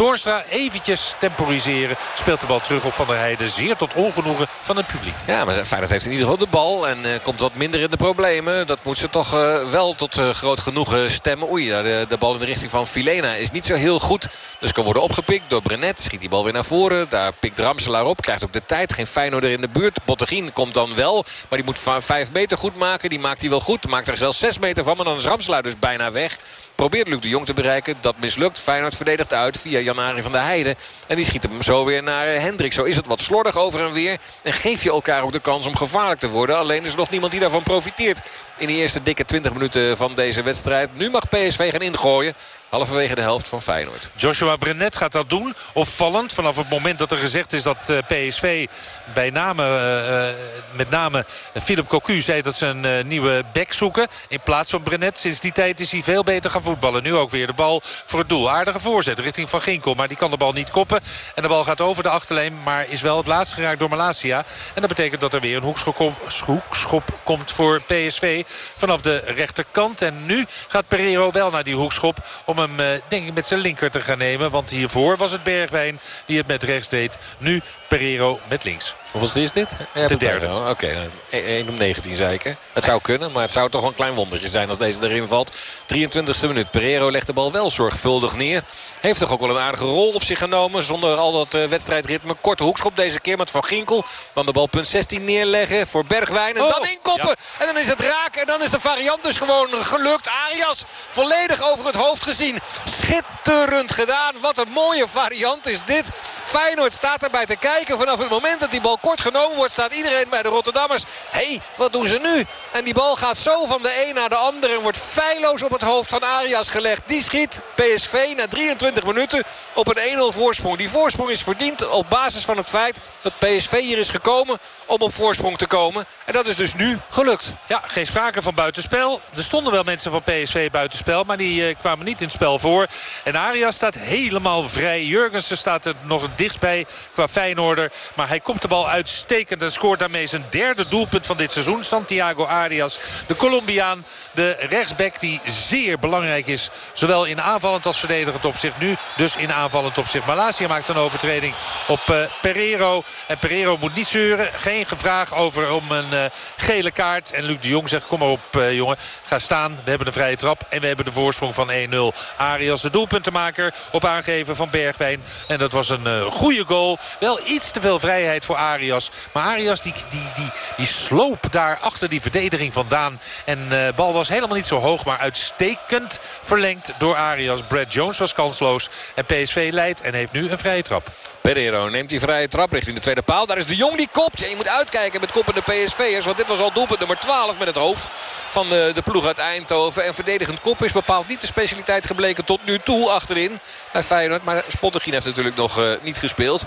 Toornstra eventjes temporiseren. Speelt de bal terug op Van der Heijden. Zeer tot ongenoegen van het publiek. Ja, maar Feyenoord heeft in ieder geval de bal. En uh, komt wat minder in de problemen. Dat moet ze toch uh, wel tot uh, groot genoegen stemmen. Oei, de, de, bal in de richting van Filena is niet zo heel goed. Dus kan worden opgepikt door Brenet. Schiet die bal weer naar voren. Daar pikt Ramselaar op. Krijgt ook de tijd. Geen Feyenoord er in de buurt. Bottegien komt dan wel. Maar die moet vijf meter goed maken. Die maakt hij wel goed. Maakt er zelfs zes meter van. Maar dan is Ramselaar dus bijna weg. Probeert Luc de Jong te bereiken. Dat mislukt. Feyenoord verdedigt uit via Janari van der Heijden. En die schiet hem zo weer naar Hendrik. Zo is het wat slordig over en weer. En geef je elkaar ook de kans om gevaarlijk te worden. Alleen is er nog niemand die daarvan profiteert. In de eerste dikke 20 minuten van deze wedstrijd. Nu mag PSV gaan ingooien. Halverwege de helft van Feyenoord. Joshua Brenet gaat dat doen. Opvallend vanaf het moment dat er gezegd is dat PSV bij name, met name Philip Cocu zei dat ze een nieuwe back zoeken. In plaats van Brenet. Sinds die tijd is hij veel beter gaan voetballen. Nu ook weer de bal voor het doel. Aardige voorzet richting Van Ginkel. Maar die kan de bal niet koppen. En de bal gaat over de achterlijn. Maar is wel het laatst geraakt door Malasia. En dat betekent dat er weer een hoekschop, komt voor PSV. Vanaf de rechterkant. En nu gaat Pereiro wel naar die hoekschop. Om hem eh, denk ik met zijn linker te gaan nemen. Want hiervoor was het Bergwijn die het met rechts deed. Nu Pereiro met links. Hoeveel is dit? Ja, de derde. Oké, okay, 1 om 19 zei ik. Hè? Het zou kunnen, maar het zou toch een klein wondertje zijn als deze erin valt. 23e minuut. Pereiro legt de bal wel zorgvuldig neer. Heeft toch ook wel een aardige rol op zich genomen. Zonder al dat uh, wedstrijdritme. Korte hoekschop deze keer met Van Ginkel. Dan de bal punt 16 neerleggen voor Bergwijn. En dan oh, inkoppen. En dan is het raak. En dan is de variant dus gewoon gelukt. Arias volledig over het hoofd gezien. Schitterend gedaan. Wat een mooie variant is dit. Feyenoord staat erbij te kijken. Vanaf het moment dat die bal kort genomen wordt staat iedereen bij de Rotterdammers. Hé, hey, wat doen ze nu? En die bal gaat zo van de een naar de ander en wordt feilloos op het hoofd van Arias gelegd. Die schiet PSV na 23 minuten op een 1-0 voorsprong. Die voorsprong is verdiend op basis van het feit dat PSV hier is gekomen om op voorsprong te komen. En dat is dus nu gelukt. Ja, geen sprake van buitenspel. Er stonden wel mensen van PSV buitenspel, maar die uh, kwamen niet in het spel voor. En Arias staat helemaal vrij. Jurgensen staat er nog het dichtst bij qua Feyenoorder. Maar hij komt de bal uitstekend en scoort daarmee zijn derde doelpunt van dit seizoen. Santiago Arias, de Colombiaan, de rechtsback die zeer belangrijk is. Zowel in aanvallend als verdedigend opzicht. Nu dus in aanvallend opzicht. Malasia maakt een overtreding op uh, Pereiro. En Pereiro moet niet zeuren. Geen gevraag over om een uh, gele kaart. En Luc de Jong zegt kom maar op uh, jongen. Ga staan. We hebben een vrije trap. En we hebben de voorsprong van 1-0. Arias de doelpuntenmaker op aangeven van Bergwijn. En dat was een goede goal. Wel iets te veel vrijheid voor Arias. Maar Arias die, die, die, die sloop daar achter die verdediging vandaan. En bal was helemaal niet zo hoog. Maar uitstekend verlengd door Arias. Brad Jones was kansloos. En PSV leidt en heeft nu een vrije trap. Pereiro neemt die vrije trap richting de tweede paal. Daar is de Jong die kopt. Je moet uitkijken met koppende PSV'ers. Want dit was al doelpunt nummer 12 met het hoofd van de, de ploeg uit Eindhoven. En verdedigend kop is bepaald niet de specialiteit gebleken tot nu toe achterin. Bij Feyenoord. Maar Spottegien heeft natuurlijk nog uh, niet gespeeld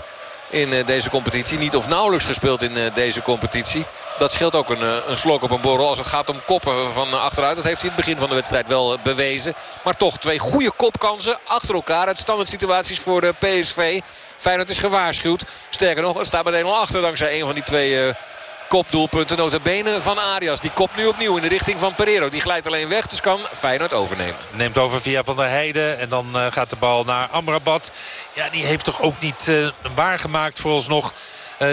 in uh, deze competitie. Niet of nauwelijks gespeeld in uh, deze competitie. Dat scheelt ook een, een, slok op een borrel als het gaat om koppen van achteruit. Dat heeft hij in het begin van de wedstrijd wel bewezen. Maar toch twee goede kopkansen achter elkaar. Standaard situaties voor de PSV. Feyenoord is gewaarschuwd. Sterker nog, het staat meteen al achter dankzij een van die twee kopdoelpunten. Notabene van Arias. Die kopt nu opnieuw in de richting van Pereiro. Die glijdt alleen weg, dus kan Feyenoord overnemen. Neemt over via Van der Heijden. En dan uh, gaat de bal naar Amrabat. Ja, die heeft toch ook niet uh, waargemaakt vooralsnog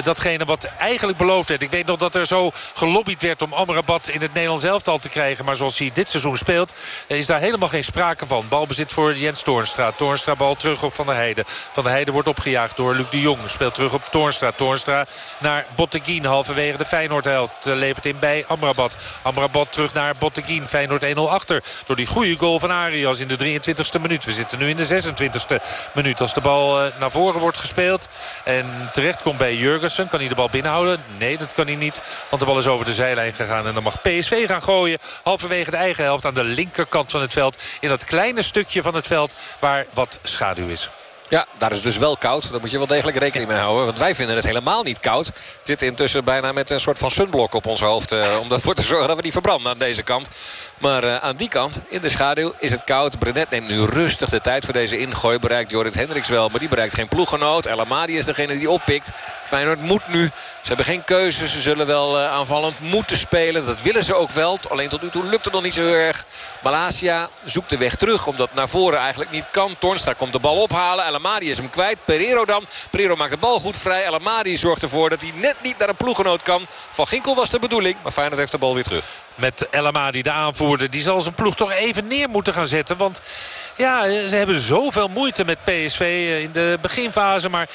datgene wat eigenlijk beloofd werd. Ik weet nog dat er zo gelobbyd werd om Amrabat in het Nederlands elftal te krijgen. Maar zoals hij dit seizoen speelt is daar helemaal geen sprake van. Balbezit voor Jens Toornstra. Toornstra bal terug op Van der Heijden. Van der Heijden wordt opgejaagd door Luc de Jong. Speelt terug op Toornstra. Toornstra naar Botteguin. Halverwege de Feyenoord-held. Uh, levert in bij Amrabat. Amrabat terug naar Botteguin. Feyenoord 1-0 achter. Door die goede goal van Arias in de 23e minuut. We zitten nu in de 26e minuut. Als de bal naar voren wordt gespeeld. En terecht komt bij Jurgen Jurgensen. Kan hij de bal binnenhouden? Nee, dat kan hij niet. Want de bal is over de zijlijn gegaan. En dan mag PSV gaan gooien. Halverwege de eigen helft aan de linkerkant van het veld. In dat kleine stukje van het veld waar wat schaduw is. Ja, daar is dus wel koud. Daar moet je wel degelijk rekening mee houden. Want wij vinden het helemaal niet koud. Zitten intussen bijna met een soort van sunblok op ons hoofd. Uh, om ervoor te zorgen dat we niet verbranden aan deze kant. Maar uh, aan die kant, in de schaduw, is het koud. Brenet neemt nu rustig de tijd voor deze ingooi. Bereikt Jorrit Hendricks wel, maar die bereikt geen ploeggenoot. El Amadi is degene die oppikt. Feyenoord moet nu. Ze hebben geen keuze. Ze zullen wel uh, aanvallend moeten spelen. Dat willen ze ook wel. Alleen tot nu toe lukt het nog niet zo erg. Malasia zoekt de weg terug. Omdat naar voren eigenlijk niet kan. Tornstra komt de bal ophalen. El Amadi is hem kwijt. Pereiro dan. Pereiro maakt de bal goed vrij. El Amadi zorgt ervoor dat hij net niet naar een ploeggenoot kan. Van Ginkel was de bedoeling. Maar Feyenoord heeft de bal weer terug met El Amadi, de aanvoerder. Die zal zijn ploeg toch even neer moeten gaan zetten. Want ja, ze hebben zoveel moeite met PSV eh, in de beginfase. Maar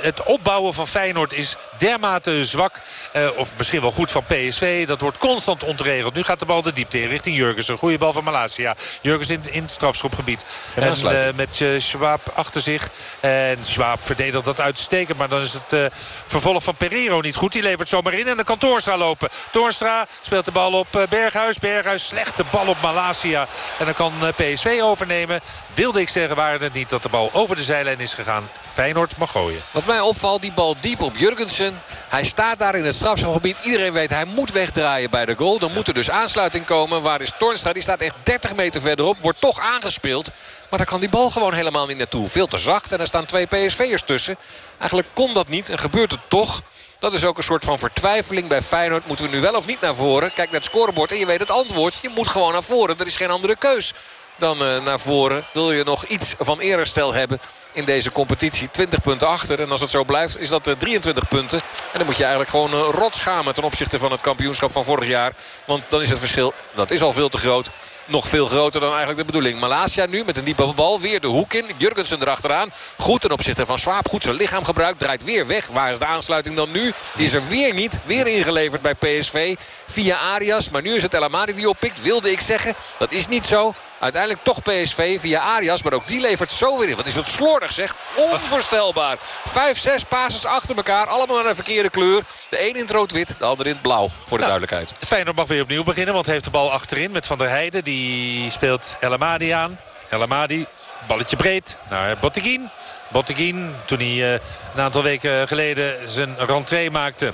het opbouwen van Feyenoord is dermate zwak. Uh, of misschien wel goed van PSV. Dat wordt constant ontregeld. Nu gaat de bal de diepte in richting Jurgensen. Goede bal van Malasia. Jurgens in, in het strafschopgebied. En, uh, met uh, Schwab achter zich. En Schwab verdedigt dat uitstekend. Maar dan is het vervolg van Pereiro niet goed. Die levert zomaar in. En dan kan Toornstra lopen. Toornstra speelt de bal op Berghuis. Berghuis slechte bal op Malasia. En dan kan PSV overnemen. Wilde ik zeggen, waren het niet dat de bal over de zijlijn is gegaan. Feyenoord mag gooien. Wat mij opvalt, die bal diep op Jurgensen. Hij staat daar in het strafschopgebied. Iedereen weet, hij moet wegdraaien bij de goal. Dan moet er dus aansluiting komen. Waar is Tornstra? Die staat echt 30 meter verderop. Wordt toch aangespeeld. Maar daar kan die bal gewoon helemaal niet naartoe. Veel te zacht en er staan twee PSV'ers tussen. Eigenlijk kon dat niet en gebeurt het toch. Dat is ook een soort van vertwijfeling bij Feyenoord. Moeten we nu wel of niet naar voren? Kijk naar het scorebord en je weet het antwoord. Je moet gewoon naar voren. Er is geen andere keus dan uh, naar voren. Wil je nog iets van eerherstel hebben in deze competitie. 20 punten achter. En als het zo blijft is dat uh, 23 punten. En dan moet je eigenlijk gewoon uh, rot schamen ten opzichte van het kampioenschap van vorig jaar. Want dan is het verschil, dat is al veel te groot nog veel groter dan eigenlijk de bedoeling. Malasia nu met een diepe bal. Weer de hoek in. Jurgensen erachteraan. Goed ten opzichte van Swaap. Goed zijn lichaam gebruikt. Draait weer weg. Waar is de aansluiting dan nu? Die is er weer niet. Weer ingeleverd bij PSV. Via Arias. Maar nu is het El Amadi die oppikt. Wilde ik zeggen. Dat is niet zo. Uiteindelijk toch PSV via Arias. Maar ook die levert zo weer in. Wat is het slordig zeg. Onvoorstelbaar. Vijf, zes passes achter elkaar. Allemaal naar een verkeerde kleur. De een in het rood-wit. De ander in het blauw. Voor de nou, duidelijkheid. Feyenoord mag weer opnieuw beginnen. Want heeft de bal achterin met Van der Heijden. Die speelt El Amadi aan. El Amadi. Balletje breed naar Botteguin. Botteguin toen hij uh, een aantal weken geleden zijn rentree maakte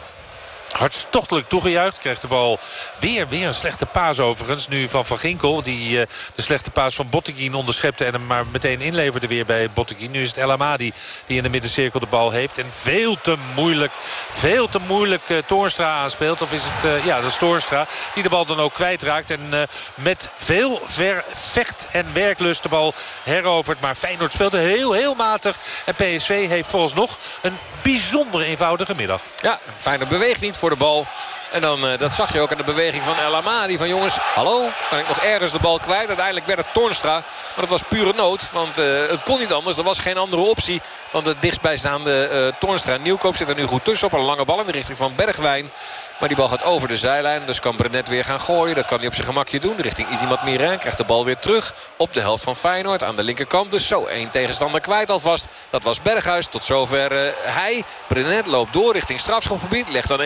hartstochtelijk toegejuicht. Krijgt de bal weer, weer een slechte paas overigens. Nu van Van Ginkel. Die uh, de slechte paas van Botteguin onderschepte. En hem maar meteen inleverde weer bij Botteguin. Nu is het El Amadi die in de middencirkel de bal heeft. En veel te moeilijk, veel te moeilijk uh, Toornstra aanspeelt. Of is het, uh, ja dat is Toornstra. Die de bal dan ook kwijtraakt. En met veel ver, vecht en werklust de bal herovert. Maar Feyenoord speelt heel, heel matig. En PSV heeft nog een bijzonder eenvoudige middag. Ja, Feyenoord beweegt niet voor de bal. En dan, uh, dat zag je ook aan de beweging van El Amadi. Van jongens, hallo, kan ik nog ergens de bal kwijt? Uiteindelijk werd het Tornstra. Maar dat was pure nood. Want uh, het kon niet anders. Er was geen andere optie dan de dichtstbijstaande uh, Tornstra. Nieuwkoop zit er nu goed tussen op een lange bal in de richting van Bergwijn. Maar die bal gaat over de zijlijn. Dus kan Brenet weer gaan gooien. Dat kan hij op zijn gemakje doen. Richting Izimat Miran. Krijgt de bal weer terug op de helft van Feyenoord. Aan de linkerkant dus zo één tegenstander kwijt alvast. Dat was Berghuis. Tot zover hij. Brenet loopt door richting strafschopgebied. Legt dan even